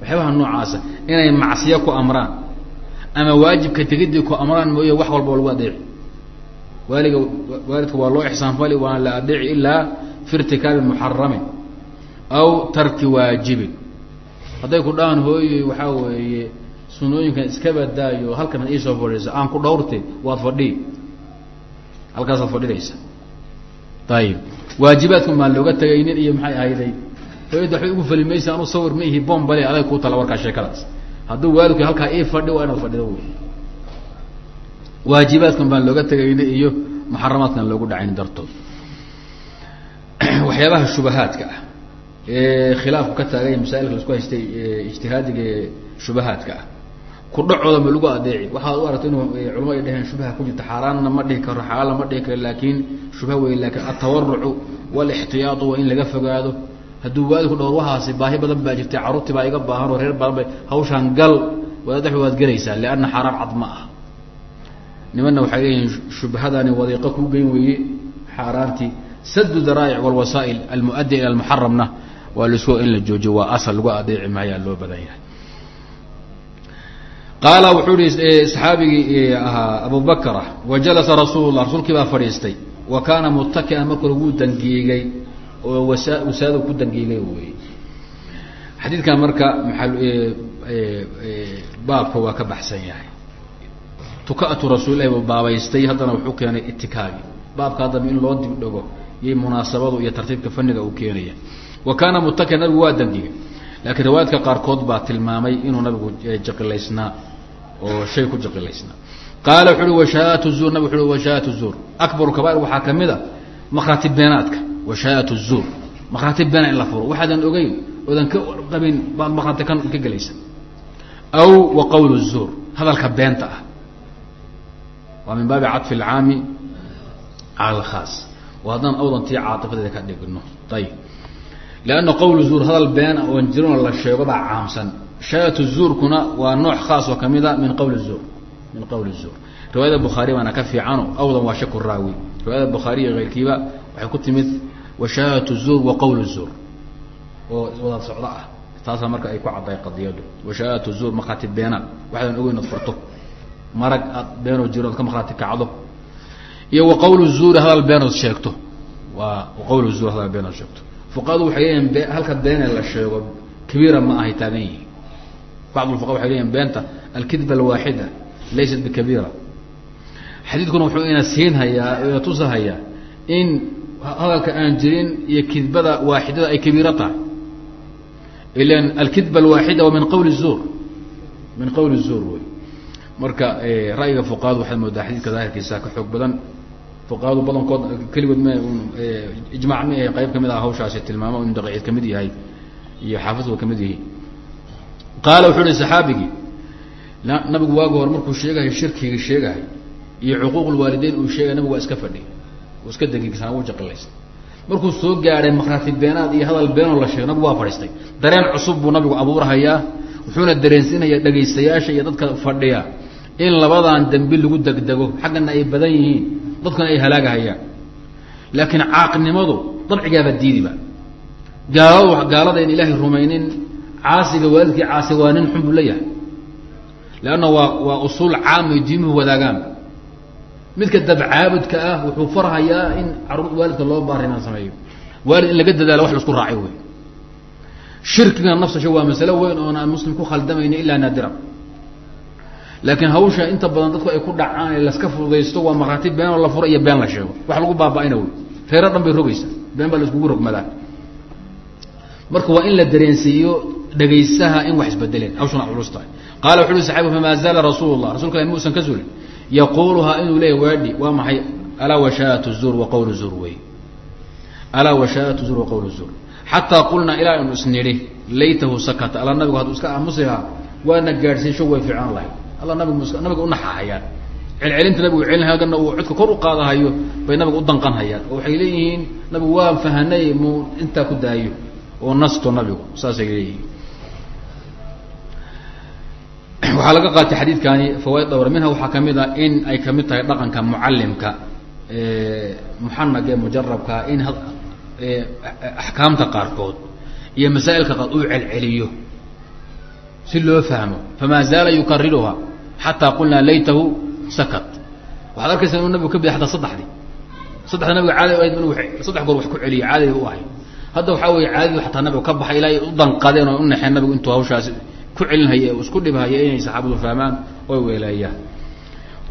waxyaabaha noocaasa inay macsiyo ku amraan ama waajibka tegidii ku amraan mooye wax walba lagu adeeci. Waaliga waalidka waa loo ixsaanfali waana la adeeci ilaa fi irtikaabi muxaramin aw tarki waajibin. Hadday ku dhahaan hooye waxaa weeye sunooyinkan iska badaayo halkan ad iisoo fadhiisa aan ku dhawrte waad fadhii. Halkaasaad fadhidaysa ayib waajibaadkan baan looga tegaynin iyo maxay ahayday hooyada waxbay ugu fali maysa anu sawir ma ihi bombale adag kuu tala warkaa sheekadaas hadduu waalidku halkaa ii fadhi waa inaad fadhido wy waajibaadkan baan looga tegaynin iyo muxaramaadkan loogu dhacayn dartood. Waxyaabaha shubahaadka ah. Ee khilaafku ka taagay masaailka la isku haystay ijtihaadiga ee shubahaadka ah ku dhacooda ma lagu adeeci waxaad u aragta inuu culamo ay dhaheen shubha ku jirta xaaraanna ma dhihi karo xalaala ma dhihi karo laakiin shubha wey laakiin atawarucu walixtiyaadu waa in laga fogaado. Hadduu waalidku dhowr wahaasi baahi badan baa jirtay carruurtii baa iga baahan oo reer badan ba hawshaan gal wadaadaxu waad gelaysaa lianna xaaraan cad ma ah nimanna waxay leeyihiin shubhadani wadiiqa kuu geyn weeye xaaraantii sadu daraa'ic walwasaa'il almuaddi ila almuxaramna waa la isku in la joojiyo waa asal lagu adeeci maayaa loo badan yahay qaala wuxuu ihi saxaabigii ahaa abu bakra wa jalasa rasuul lah rasuulkii baa fadhiistay. Wa kaana mutakian marka wuu dangiigay oo wasa wasaadu ku dangiigay wey xadiidkan marka maal baabka waa ka baxsan yahay. Tukatu rasuulilahi buu baabaystay haddana wuxuu keenay itikaagi baabka haddaba in loo dib dhego iyo munaasabadu iyo tartiibka faniga uu keenaya. Wa kaana mutakian nabigu waa dangigay laakiin riwaayadka qaarkood baa tilmaamay inuu nabigu jaqilaysnaa oo shay ku jaqilaysnaa qaala wuxu uhi washaat zuur. Nabig wuxu uhi washaat zuur. Akbaru kabair waxaa ka mid a makhraati beenaadka washaat zuur. Makhraati beena in la furo. Waxaadan ogeyn oodan ka qabin baad makhraati kan ka gelaysa aw wa qawl zuur. Hadalka beenta ah. Waa min baabi caطfi اlcaami cala alkhaas oo haddaan awdan tii ka dhigno. Ayib lanna qawl zuur hadal been oon jirinoo la sheego baa caamsan shaat zuurkuna waa nooc khaas oo ka mid a min qawl zuur min qawl zuur riwaayada bukhaari baana ka fiicano awdan waa shaku raawi riwaayada bukhaari iyo keyrkiiba waxay ku timid washaat zuur wa qawl zuur oo wada socdo ah taasaa marka ay ku cadday qadiyadu washaat zuur markhaati beenaad waxaadan ogeyn ad furto marag aad beenoo jiro ad ka markhaati kacdo iyo wa qawl zuuri hadal beenood beenood fuqahadu waxay leeyihiin be halka beene la sheego kabiira ma ahay taagan yihiin bacd lfuqa waxay leeyihiin beenta alkidba alwaaxida laysat bikabiira. Xadiidkuna wuxuu ina siinhayaa ina tusahayaa in hadalka aan jirin iyo kidbada waaxidada ay kabiiro tahay. Ilan alkidba alwaaxida waa min qawli zuur. Min qawli zuur wey. Marka ra'yiga fuqahadu waxaad moodaa xadiidka daahirkiisa ka xoog badan fuqahadu badankood keligood m ijmac ma ahe qayb ka mid ah hawshaasi tilmaamo inu daqiicid ka mid yahay iyo xaafidku ka mid yihi qaala wuxuu ihi saxaabigii nabigu waagi hore markuu sheegahay shirkiga sheegahay iyo cuquuq lwaalideyn uu sheegay nabigu waa iska fadhiy uu iska dagiigsanaa wuu jaqilaystay markuu soo gaadhay makhraati beenaad iyo hadal beenoo la sheegay nabigu waa fadhiistay. Dareen cusub buu nabigu abuurhayaa wuxuuna dareensiinaya dhegaystayaasha iyo dadka fadhiya in labadan dembi lagu degdego xaggana ay badan yihiin dadkuna ay halaagahayaan. Laakiin caaqnimadu dabcigaaba diidiba. Gaaladu gaalada in ilaahay rumaynin caasiga waalidkii caasi waa nin xun buu leeyahay. Leanna waa waa usuul caam ay diimuhu wadaagaan. Midka dabcaabudka ah wuxuu farhayaa in carruur waalidka loo baarimaan sameeyo. Waalid in laga dadaalo wax la isku raacay wey shirkiga nafsasha waa masalo weyn oon aan muslim ku khaldamayni ilaa naadira laakiin hawsha inta badan dadku ay ku dhacaan ee laska fududaysto waa markhaati beenoo la furo iyo been la sheego. Wax lagu baaba-ina wey. Reero dhan bay rogaysa. Been baa la iskugu rogmadaa marka waa in la dareensiiyo dhegaysaha in wax isbedeleen. Hawshuna culus tahay. Qaala wuxu uhi saxaabigu famaa zaala rasuulu llah rasulka ilah muusan ka zulin yaquuluhaa inuu leeyahy waadhi waa maxay? Alaa washaatu zur wa qawlu zur wey. Alaa washaatu zur wa qawlu zur. Xataa qulnaa ilaa inu isnidhi laytahu sakata. Alla nabigu hadduu iska aamusihaa waana gaadhsiisho way fiicaan lahayd alla nabigu nabiga unaxahayaan celcelinta nabigu celinhagana uu codka kor u qaadahayo bay nabiga u danqan hayaan oo waxay leeyihiin nabigu waan fahanay muu intaa ku daayo oo nasto nabigu saasay leeyihiin. Waxaa laga qaatay xadiidkani fawaaid dhowra minha waxaa ka mid a in ay ka mid tahay dhaqanka mucalimka muxanag ee mujarabka in axkaamta qaarkood iyo masaa'ilka qaar uu celceliyo si loo fahmo. Famaa zaala yukariruha xataa qulnaa laytahu sakat. Waxaad arkaysaa inuu nabigu ka biday ataa saddexdii. Saddexda nabiga caadi ayd inu saddex goor wax ku celiya caadi u ahay hadda waxaa weeye caadadu xataa nabiga ka baxay ilaa u danqadeen oo u naxeen nabigu intuu hawshaasi ku celinhaya o isku dhibhaya inay saxaabadu fahmaan oy weeleeyaan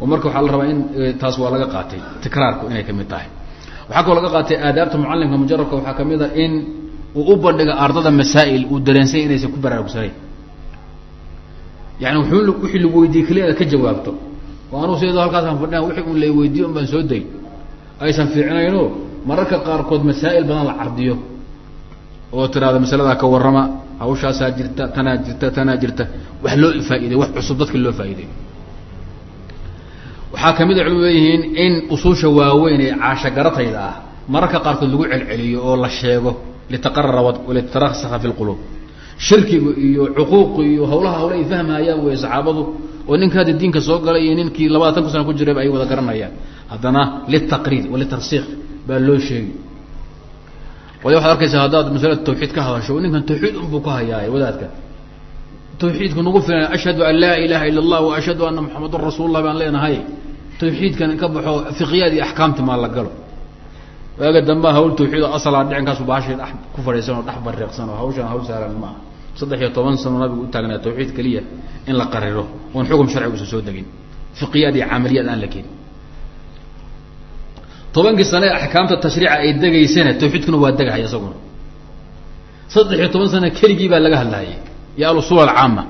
oo marka waxaa la rabaa in taas waa laga qaatay tikraarku inay ka mid tahay. Waxaa kaloo laga qaatay aadaabta mucalimka mujarabka waxaa ka mid a in uu u bandhiga ardada masaa'il uu dareensay inaysan ku baraarugsanayn yani wixii lagu weydiiyey keliya ka jawaabto. Oo anugu sideedo halkaasaan fadhina wixii un la weydiiyo un baan soo day aysan fiicnayno? Mararka qaarkood masaa'il badan la cardiyo. Oo tiraada masaladaa ka warrama hawshaasaa jirta tanaa jirta tanaa jirta. Wax loo faa'iday wax cusub dadka loo faa'iday waxaa ka mid a culmadu leeyihiin in usuusha waaweyn ee caashagaratayda ah mararka qaarkood lagu celceliyo oo la sheego litaqarara walitarasaka fi lqulub shirkigu iyo cuquuqu iyo hawlaha hawle ay fahmayaan wey saxaabadu oo ninka diinka soo galay iyo ninkii labaatan ku sana ku jirayba ay wada garanayaan. Haddana litaqriid walitarsiik baa loo sheegi waya waxad arkaysaa haddaad masalada tawxiid ka hadasho ninkan tawxiid unbuu ka hayaay wadaadka. Tawxiidku nagu filan ashhadu an laa ilaha ila allah wa ashhadu ana muxamadan rasuul baan leenahay. Tawxiidkan ka baxo fiqyaad iyo axkaamti maa la galo waaga damba hawl tawxiid oo asalaa dhicinkaasu baashay dhex ku fadhiisan oo dhex bariiqsan oo hawshan hawl saaran maaha saddex iyo toban sano nabigu u taagnaa tawxiid keliya in la qariro oon xukun sharciga usan soo degin. Fiqiyaad iyo camaliyaad aan la keenin tobankii sane axkaamta tashriica ay degaysana tawxiidkuna waa degahaya isaguna. Saddex iyo toban sana keligii baa laga hadlahayay iyo alusul alcaama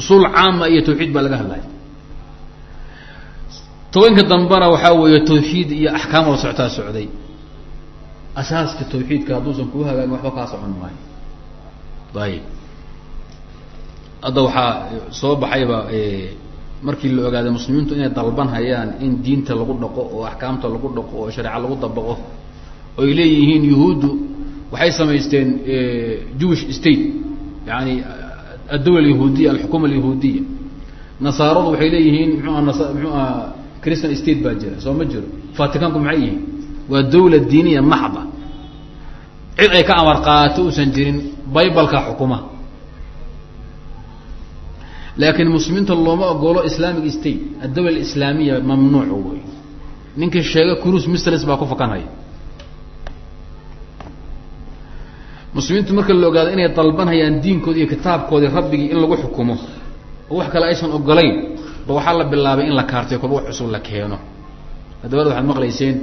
usul caama iyo tawxiid baa laga hadlahaya tobanka dambena waxaa weeye tawxiid iyo axkaam wada socotaa socday asaaska tawxiidka hadduusan kuu hagaagin waxba kaa socon maayo. Ayib hadda waxaa soo baxayba markii la ogaaday muslimiintu inay dalban hayaan in diinta lagu dhaqo oo axkaamta lagu dhaqo oo shareeca lagu dabaqo oy leeyihiin yuhuuddu waxay samaysteen jewish state yani adawla alyahuudiya alxukuma alyahuudiya nasaaradu waxay leeyihiin mxuua nas mxuuaha christian state baa jira soo ma jiro. Vaticanku maxay yihiin waa dawla diiniya maxda. Cid ay ka amar qaato uusan jirin bibalka xukuma. Laakiin muslimiinta looma ogolo islamic state addawla alislaamiya mamnuuc wey ninkii sheega crus mistles baa ku fakanhaya muslimiintu marka la ogaado inay dalbanhayaan diinkoodi iyo kitaabkoodii rabbigii in lagu xukumo oo wax kale aysan ogolayn ba waxaa la bilaabay in la kaartay kolba wax cusub la keeno. Adawada waxaad maqlayseen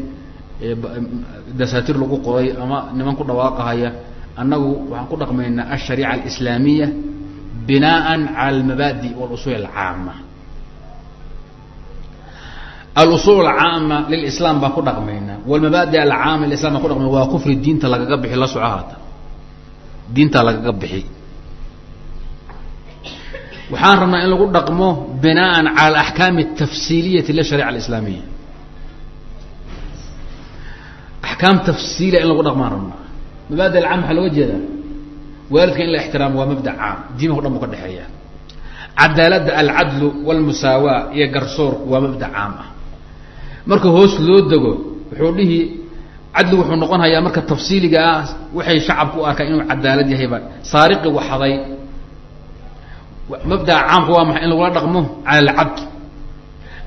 dasaatiir lagu qoray ama niman ku dhawaaqahaya. Annagu waxaan ku dhaqmaynaa alshariica alislaamiya binaan cala almabadi walusul alcaama alusul alcaama lilislam baan ku dhaqmaynaa. Walmabadi alcaama lilislam baan ku dhaqmayna waa kufri diinta lagaga bixi la soco haata diinta lagaga bixi. Waxaan rabnaa in lagu dhaqmo binaan cala alaxkaam atafsiiliyati lisharica alislaamiya axkaam tafsiiliya in lagu dhaqmaan rabnaa mabaadi alcaam waxaa looga jeedaa waalidka in la ixtiraamo waa mabda caam. Diimaha o dhan buu ka dhexeeya. Cadaaladda alcadlu walmusaawaa iyo garsoorku waa mabda caam ah. Marka hoos loo dego wuxuu dhihi cadligu wuxuu noqon marka tafsiiliga ah waxay shacabku u arkaan inuu cadaalad yahayba saariqi waxaday mabdaa caamka waa maxay in lagula dhaqmo? Cala alcabd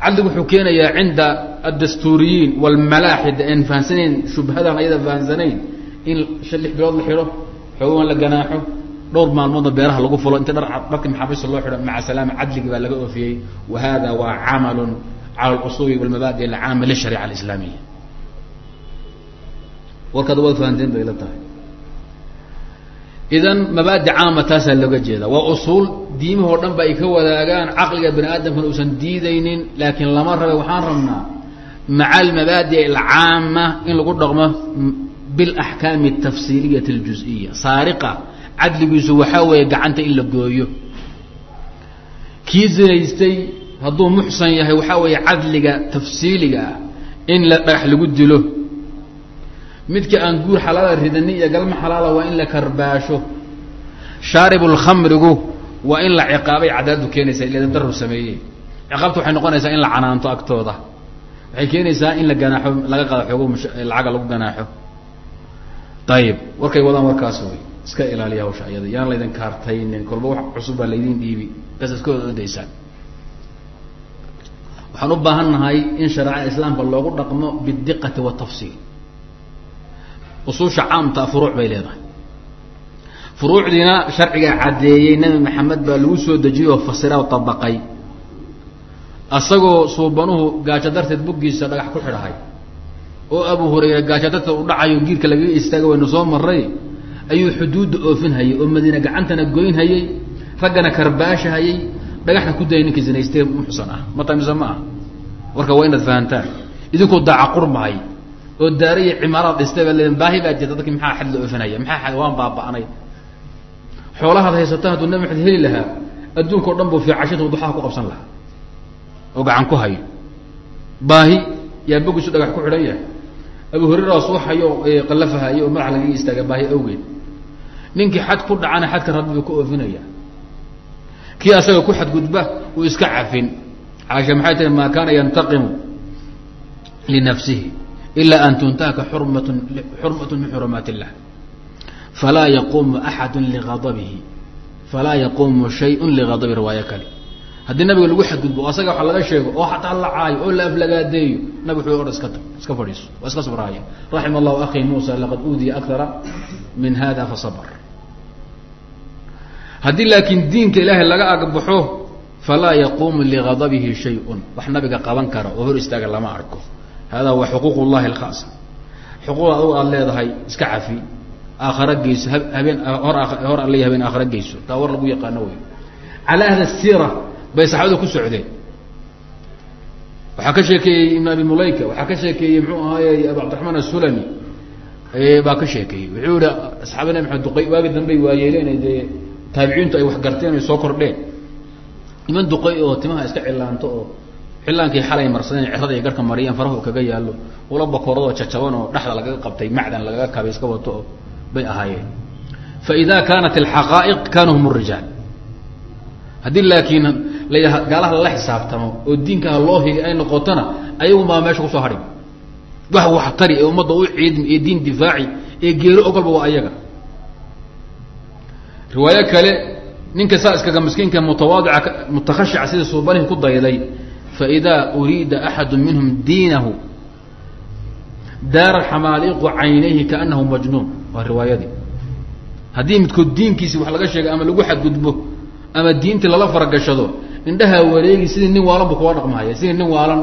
cadligu wuxuu keenayaa cinda addastuuriyiin walmalaaxid aan fahansanayn shubhadan ayada fahansanayn in lix bilood la xidho xoogaan la ganaaxo dhowr maalmoodna beeraha lagu fulo inta dhar dharkii maxaabiista loo xidho maca salaama cadligii baa laga oofiyey wa hada waa camalun cala alusuuli walmabaadi alcaama lisharica alislaamiya. Warkaad waad fahanteen bay la tahay idan mabaadi caama taasaa looga jeeda waa usuul diimahoo dhan ba ay ka wadaagaan. Caqliga bani aadamkana uusan diidaynin laakiin lama rabe waxaan rabnaa maca almabaadi alcaama in lagu dhaqmo bilaxkaami atafsiiliyati aljuziya saariqa cadligiisu waxaa weeye gacanta in la gooyo. Kii zinaystay hadduu muxsan yahay waxaa weeye cadliga tafsiiliga ah in la dhagax lagu dilo midka aan guur xalaala ridanin iyo galma xalaala waa in la karbaasho. Shaaribu lkhamrigu waa in la ciqaabay cadaaladu keenaysaa ila daru sameeyey ciqaabta waxay noqonaysaa in la canaanto agtooda. Waxay keenaysaa in la ganaaxo laga qada lacaga lagu ganaaxo. Ayib warkay wadaan warkaas wey iska ilaaliya hawsha iyada yaan laydin kaartaynin kolba wax cusub baa laydin dhiibi. Bas iska wada odaysaan waxaan u baahan nahay in shareecada islaamka loogu dhaqmo bidiqati watafsiil usuusha caamtaa furuuc bay leedahay. Furuucdiina sharcigaa caddeeyey nebi maxamed baa lagu soo dejiyey oo fasira oo tabaqay. Asagoo suubanuhu gaajo darteed buggiisa dhagax ku xidhahay. Oo abu hurayra gaajo darteed u dhacayo giirka lagaga istaaga waynu soo maray ayuu xuduudda oofin hayay oo madiine gacantana goyn hayay raggana karbaasha hayay dhagaxna ku dayay ninkii zinaystee muxsan ah. Ma tamise ma ah warka waa inaad fahantaan. Idinkoo daaca qurmahay oo daara iyo cimaaraad dhistay baa leedin baahi baa jirta dadki maxaa xad la oofinaya maxaa ad waan baaba'anay. Xoolahaad haysataan hadduu nabi maxamed heli lahaa adduunka o dhan buu fiicashata duxaha ku qabsan lahaa. Oo gacan ku hayo. Baahi yaa bogiisu dhagax ku xidhan yahay. Abu hurera suuxayo qallafahayo oo madaxa lagaga istaaga baahi awgeed. Ninkii xad ku dhacana xadka rabbi buu ka oofinaya kii asaga ku xadgudba uu iska cafin caasha maxay tahi maa kaana yantaqimu linafsihi ila an xurmatun xurmatun min xurumaat illah falaa yaquumu axadu liadabihi falaa yaquumu shayun ligadabi riwaayo kale haddii nabiga lagu xadgudbo o asaga waxa laga sheego oo xataa la caayo oo la aflagaadeeyo nabig wuxuu or iska iska fadhiiso waa iska sabraaya raxima allahu akhi muusa laqad uudiya akara min hada fasabr haddii laakiin diinka ilaahay laga agbaxo falaa yaquumu ligadabihi shayun wax nabiga qaban kara oo hor istaaga lama arko hada waa xuquuq llahi alkhaasa xuquuqda adugu aada leedahay iska cafi aakhara geyso habeen hor hor alla habeen aakhara geyso taa war lagu yaqaano wey calaa ahli sira bay saxaabada ku socdeen waxaa ka sheekeeyey ibn abi mulayka waxaa ka sheekeeyey muxuu ahaaye abu cabdiraxmaan asulami baa ka sheekeeyey wuxuu yihi asxaaba nabi maxamed duqay waagi dambey waayeeleen dee taabiciintu ay wax garteen ay soo kordheen niman duqay oo timaha iska cilaanto oo xillaankii xalay marsadeen cirada iyo garhka mariyeen farahu kaga yaallo ula bakooradoo jajaban oo dhexda lagaga qabtay macdan lagaga kabay iska wato bay ahaayeen. Fa ida kaanat alxaqaa'iq kaanuu hum rijaal haddii laakiin la gaalaha lala xisaabtamo oo diinkaha loo hili ay noqotona ayagun baa meesha ku soo hadhi wax wax tari ee ummadda u ciidmi ee diin difaaci ee geero ogolba waa ayaga. Riwaayo kale ninka saa iskaga miskiinka mutawaadica mutakashica sida suubanihi ku dayday faإida uriida axadu minhum diinahu daara xamaaliqu caynayhi kaanahu majnuun waa riwaayadii haddii midkood diinkiisi wax laga sheegay ama lagu xadgudbo ama diintii lala faragashado indhahaa wareegi sidii nin waalan bu kuga dhaqmahaya sidii nin waalan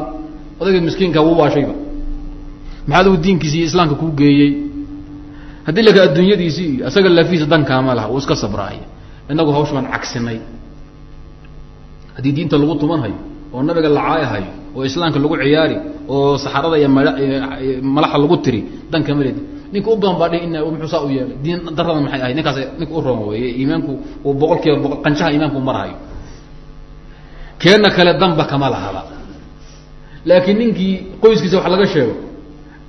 odayga miskiinka wuu waashayba maxaa lagu diinkiisi iyo islaamka kuu geeyey haddii laka adduunyadiisii iyo lafiisa dankaama laha uu iska sabraaya inagu hawsh baan cagsinay haddii diinta lagu tumanhayo oo nabiga la caayahayo oo islaamka lagu ciyaari oo saxarada iyo malaxa lagu tiri dan kama ledi ninka u badan baa dhihi ina muxuu saa u yeelay. Diin darada maxay ahayd ninkaas ninka u rooma weeye. Iimaanku uu boqol boqol qanjaha iimaanku marahayo keenna kale danba kama lahaba. Laakiin ninkii qoyskiisa wax laga sheego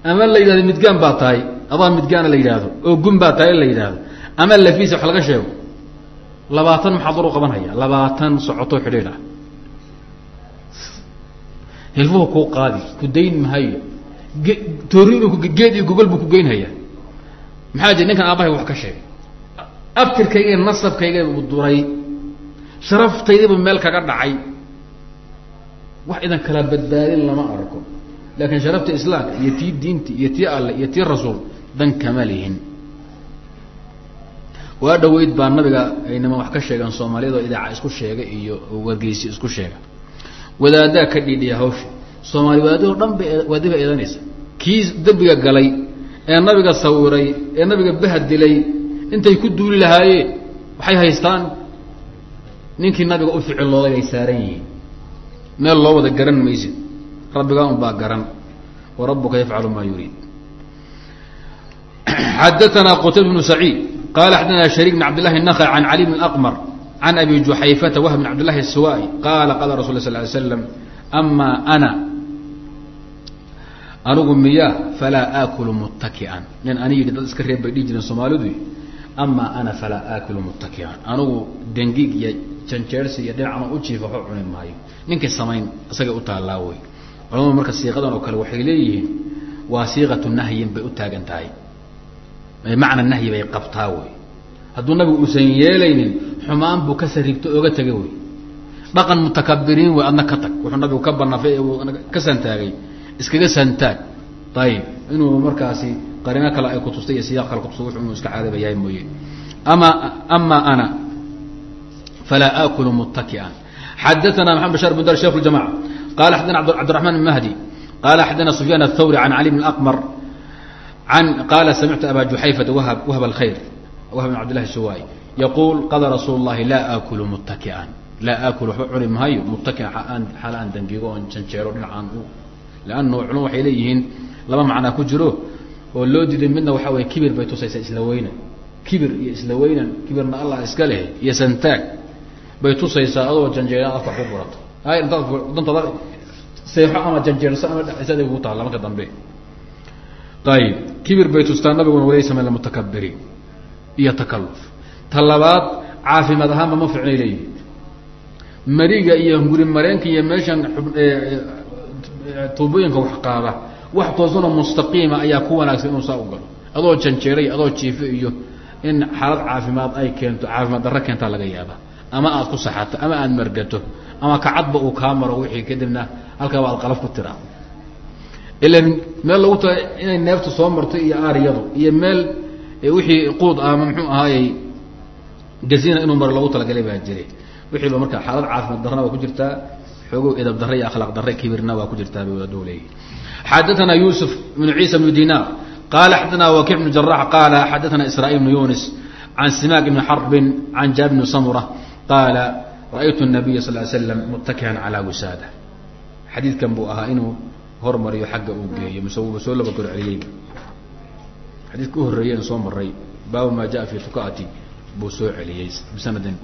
ama la yidhahdo midgaan baa tahay adaa midgaana la yidhaahdo oo gun baa tahay la yidhaahdo ama lafiisa wax laga sheego labaatan maxaad qabanhaya labaatan socoto xidhiidh ah hilfuhu kuu qaadi ku dayn mahayo geed iyo gogol buu ku geynhaya maxaa jir ninkan aabahay wax ka sheegay. Abtirkayga iyo nasabkayga buu duray. Sharaftaydiibu meel kaga dhacay. Wax idan kala badbaadin lama arko. Laakiin sharafta islaamka iyo tii diinti iyo tii alleh iyo tii rasuul dan kama lihin. Waa dhaweyd baa nabiga aynama wax ka sheegaan soomaaliyad oo idaaca isku sheega iyo wargeysi isku sheega wadaadaa ka dhiidhiya hawsha. Soomaali wadaadoo dhan ba waadiba eedanaysa. Kii dembiga galay ee nabiga sawiray ee nabiga bahadilay intay ku duuli lahaayeen waxay haystaan? Ninkii nabiga u ficilooday ay saaran yihiin. Meel loo wada garan maysid. Rabbigaa un baa garan. Wa rabuka yafcalu ma yuriid. Xadaana qtayb bnu saciid qala xadana shariik bn cabd lahi الnakl an cali bn aqmr can abi juxayfata wahb bn cabd lahi الsuwai qaala qaala rasul sl ly slam ama ana anigu miya falaa aakulu muttaki'an nin ani yidhi dad iska reeb bay dhihi jireen soomaalidu ama ana falaa aakulu muttaki'an anigu dengiig iyo janjeersi iyo dhinacna u jiifa waxba cuni maayo ninkii samayn isagay u taallaa wey culamadu marka siiqadan oo kale waxay leeyihiin waa siiqatu nahyin bay u taagan tahay macna nahyi bay qabtaa wey hadduu nabigu uusan yeelaynin xumaan buu ka sarigto oga tega wey. Dhaqan mutakabiriin wey adna ka tag. Wuxuu nabigu ka banafay ka santaagay. Iskaga santaag. Ayib inuu markaasi qarino kale ay kutustay iyo siyaaq kale kutustay wuxu inuu iska caadaba yahay mooye. Ama ama ana falaa aakulu muttakian. Xadaana maxamed bashar bn dar ljamaca qala xadana cabdiraxman bn mahdi. Qala xadana sufyaan aلthawri can cali bn aqmar an qaala samictu aba juxayfata wahab alkhayr wahb bn cabd lahi suwaay yaquul qala rasuul اllahi laa aakulu muttaki'an. Laa aakul waxba cuni maayo muttakian xaal aan dangigo oon janjeero dhinacaan lannu culum waxay leeyihiin laba macnaa ku jiro oo loo diiday midna waxaa wey kibir bay tusaysaa isla weynan kibir iyo isla weynan kibirna allah iska leh iyo santaag bay tusaysaa adoo janjeera afka ku burato dantada seexo ama janjeerso ama dhaisaday kugu taalla marka dambe. Ayib kibir bay tustaa nabiguna walaysa min almutakabiriin iyo takaluf ta labaad caafimaad ahaanba ma ficnay leeyihiin mariga iyo hunguri mareenka iyo meeshan tuubooyinka wax qaada wax toosanoo mustaqiima ayaa ku wanaagsan inuu saa u galo. Adoo janjeeray adoo jiifo iyo in xaalad caafimaad ay keento caafimaad darro keentaa laga yaaba ama aad ku saxato ama aad margato ama kacadba uu kaa maro wixii kadibna halkaaba aad qalaf ku tiraa ilan meel lagu tala inay neeftu soo marto iyo aariyadu iyo meel wixii quud ama muxuu ahaayey gazina inuu maro lagu talagalay baa jiray. Wixiiba marka xaalad caafimaad darrana waa ku jirtaa xoogow edab darre iyo akhlaaq darre kibirna waa ku jirtaa bay wada leeyihi xadaana yusuf bnu ciisa bnu dinar qala xadaana wakic bnu jarax qaala xadaana israiil bnu yunis can simaak bni xarbin can jaabir bni samura qaala ra'aytu nabiya sal l slam muttakihan calaa wisaada. Xadiidkan buu ahaa inuu hormariyo xagga uu geeyo mise wuuba soo laba kor celiyeyba xadiidka u horreeyeen soo maray baabu maa jaa fi tukaati buu soo celiyey bisanadin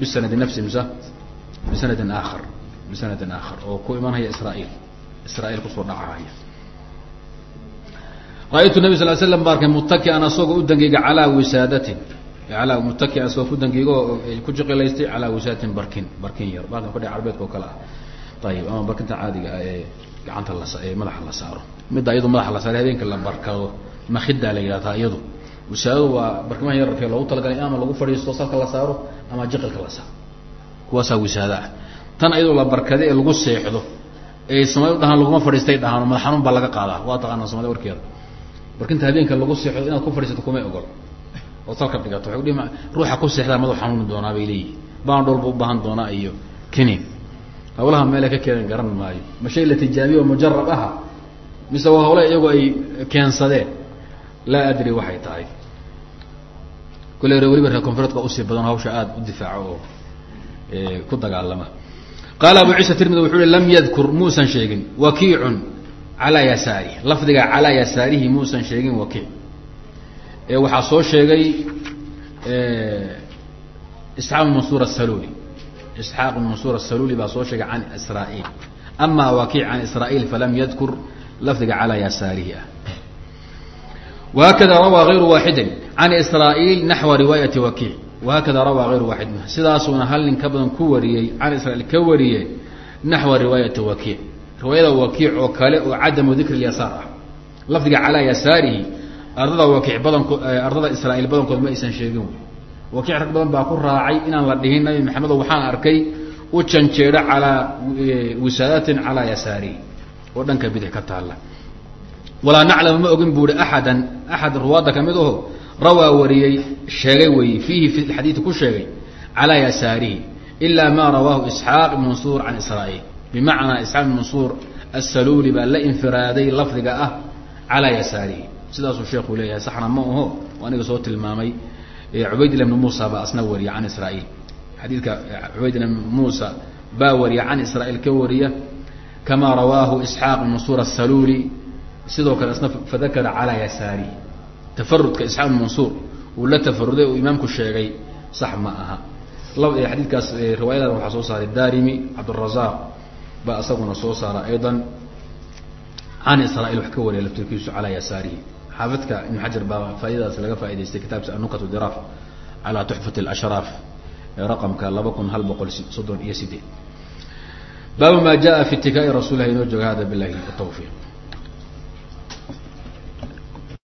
bisanadi nafsi mise bisanadin aakhar bisanadin aakhar oo ku imanhaya israail israail ku soo dhacahaya ra'aytu nabi sal slam ba arkay muttakian asagoo u dangiga calaa wisaadatin. Alaa muttakian asagoo ku dangigo ku jiqilaystay calaa wisaadatin barkin barkin yar. Barkin fadhi carbeedka oo kale ah. Ayib ama barkinta caadiga ah ee gacanta la ee madaxa la saaro. Midda iyadu madaxa la saaro habeenka la barkado makidaa la yidhahdaa iyadu. Wisaadadu waa barkimaha yararkee loogu talagalay ama lagu fadhiisto salka la saaro ama jiqilka la saaro. Kuwaasaa wisaada ah tan ayadoo la barkada ee lagu seexdo ee soomali dhahaan laguma fadhiistay dhahaan madax xanuun baa laga qaadaa. Waa taqaanaa soomali warkeeda barkinta habeenka lagu seexdo inaad ku fadhiisato kumay ogol. Oo salka dhigato waay udhi ruuxa ku seexdaa madax xanuuni doonaa bay leeyihi baandhoolba u baahan doonaa iyo kinin hawlaha meelay ka keenan garan maayo. Ma la tijaabiye oo mujarab aha mise waa hawle iyagu ay keensadeen laa adri waxay tahay. Kule weliba reer konfureedka u sii badan hawsha aada u difaaco oo ku dagaalama. Qaala abu ciisa tirmidi wuxuu uhi lam yadkur muusan sheegin wakiicun calaa yasaarih lafdiga calaa yasaarihi muusan sheegin wakiic. Ee waxaa soo sheegay isxaaq mansuur asaluli isxaaq mansuur asaluli baa soo sheegay can israail ama wakiic can israail falam yadkur lafdiga calaa yasaarihi ah hakada rawaa ayru waaxidin can israaiil naxwa riwaayati wakiic wahakada rawaa ayru waaxidin sidaasuuna hal nin ka badan ku wariyey can israiil ka wariye naxwa riwaayati wakiic riwaayada wakiic oo kale oo cadamu dikri yasaar ah lafdiga calaa yasaarihi ardada wakiic badankood ardada israaiil badankood ma aysan sheegin wakiic rag badan baa ku raacay inaan la dhihin nabi maxamed waxaan walaa naclamu ma ogin bu hi axadan axad ruwaadda ka mid aho rawaa wariyey sheegay weeye fiihi fi xadiidi ku sheegay calaa yasaarihi ilaa ma rawaahu isxaaq ibn mansuur can israa'iil. Bimacnaa isxaaq ibn mansuur asaluuli baa la infiraaday lafdiga ah calaa yasaarihi. Sidaasuu sheekuu leeyahay saxna ma aho aniga soo tilmaamay. Cubaydillah bn muusa baa asna wariya can israa'iil. Xadiidka cubaydillah bn muusa baa wariya can israa'iil ka wariya kama rawaahu isxaaq bn mansuur asaluuli sidoo kale isna fadakara calaa yasaari. Tafarudka isxaaq mansuur uu la tafaruday uu imaamku sheegay sax ma aha. Xadiidkaas riwaayadan waxaa soo saaray darimi cabdirazaaq baa isaguna soo saara aydan. Can israa'il wax ka wariya laftirkiisu calaa yasaarihi xaafidka ibn xajar baa faaidadaas laga faaidaystay kitaabka anukat diraaf calaa tuxfat lashraaf raqamka laba kun hal boqol soddon iyo sideed baabu maa jaa fi itikaai rasuul ilah inoo jooga hada bilahi tawfiq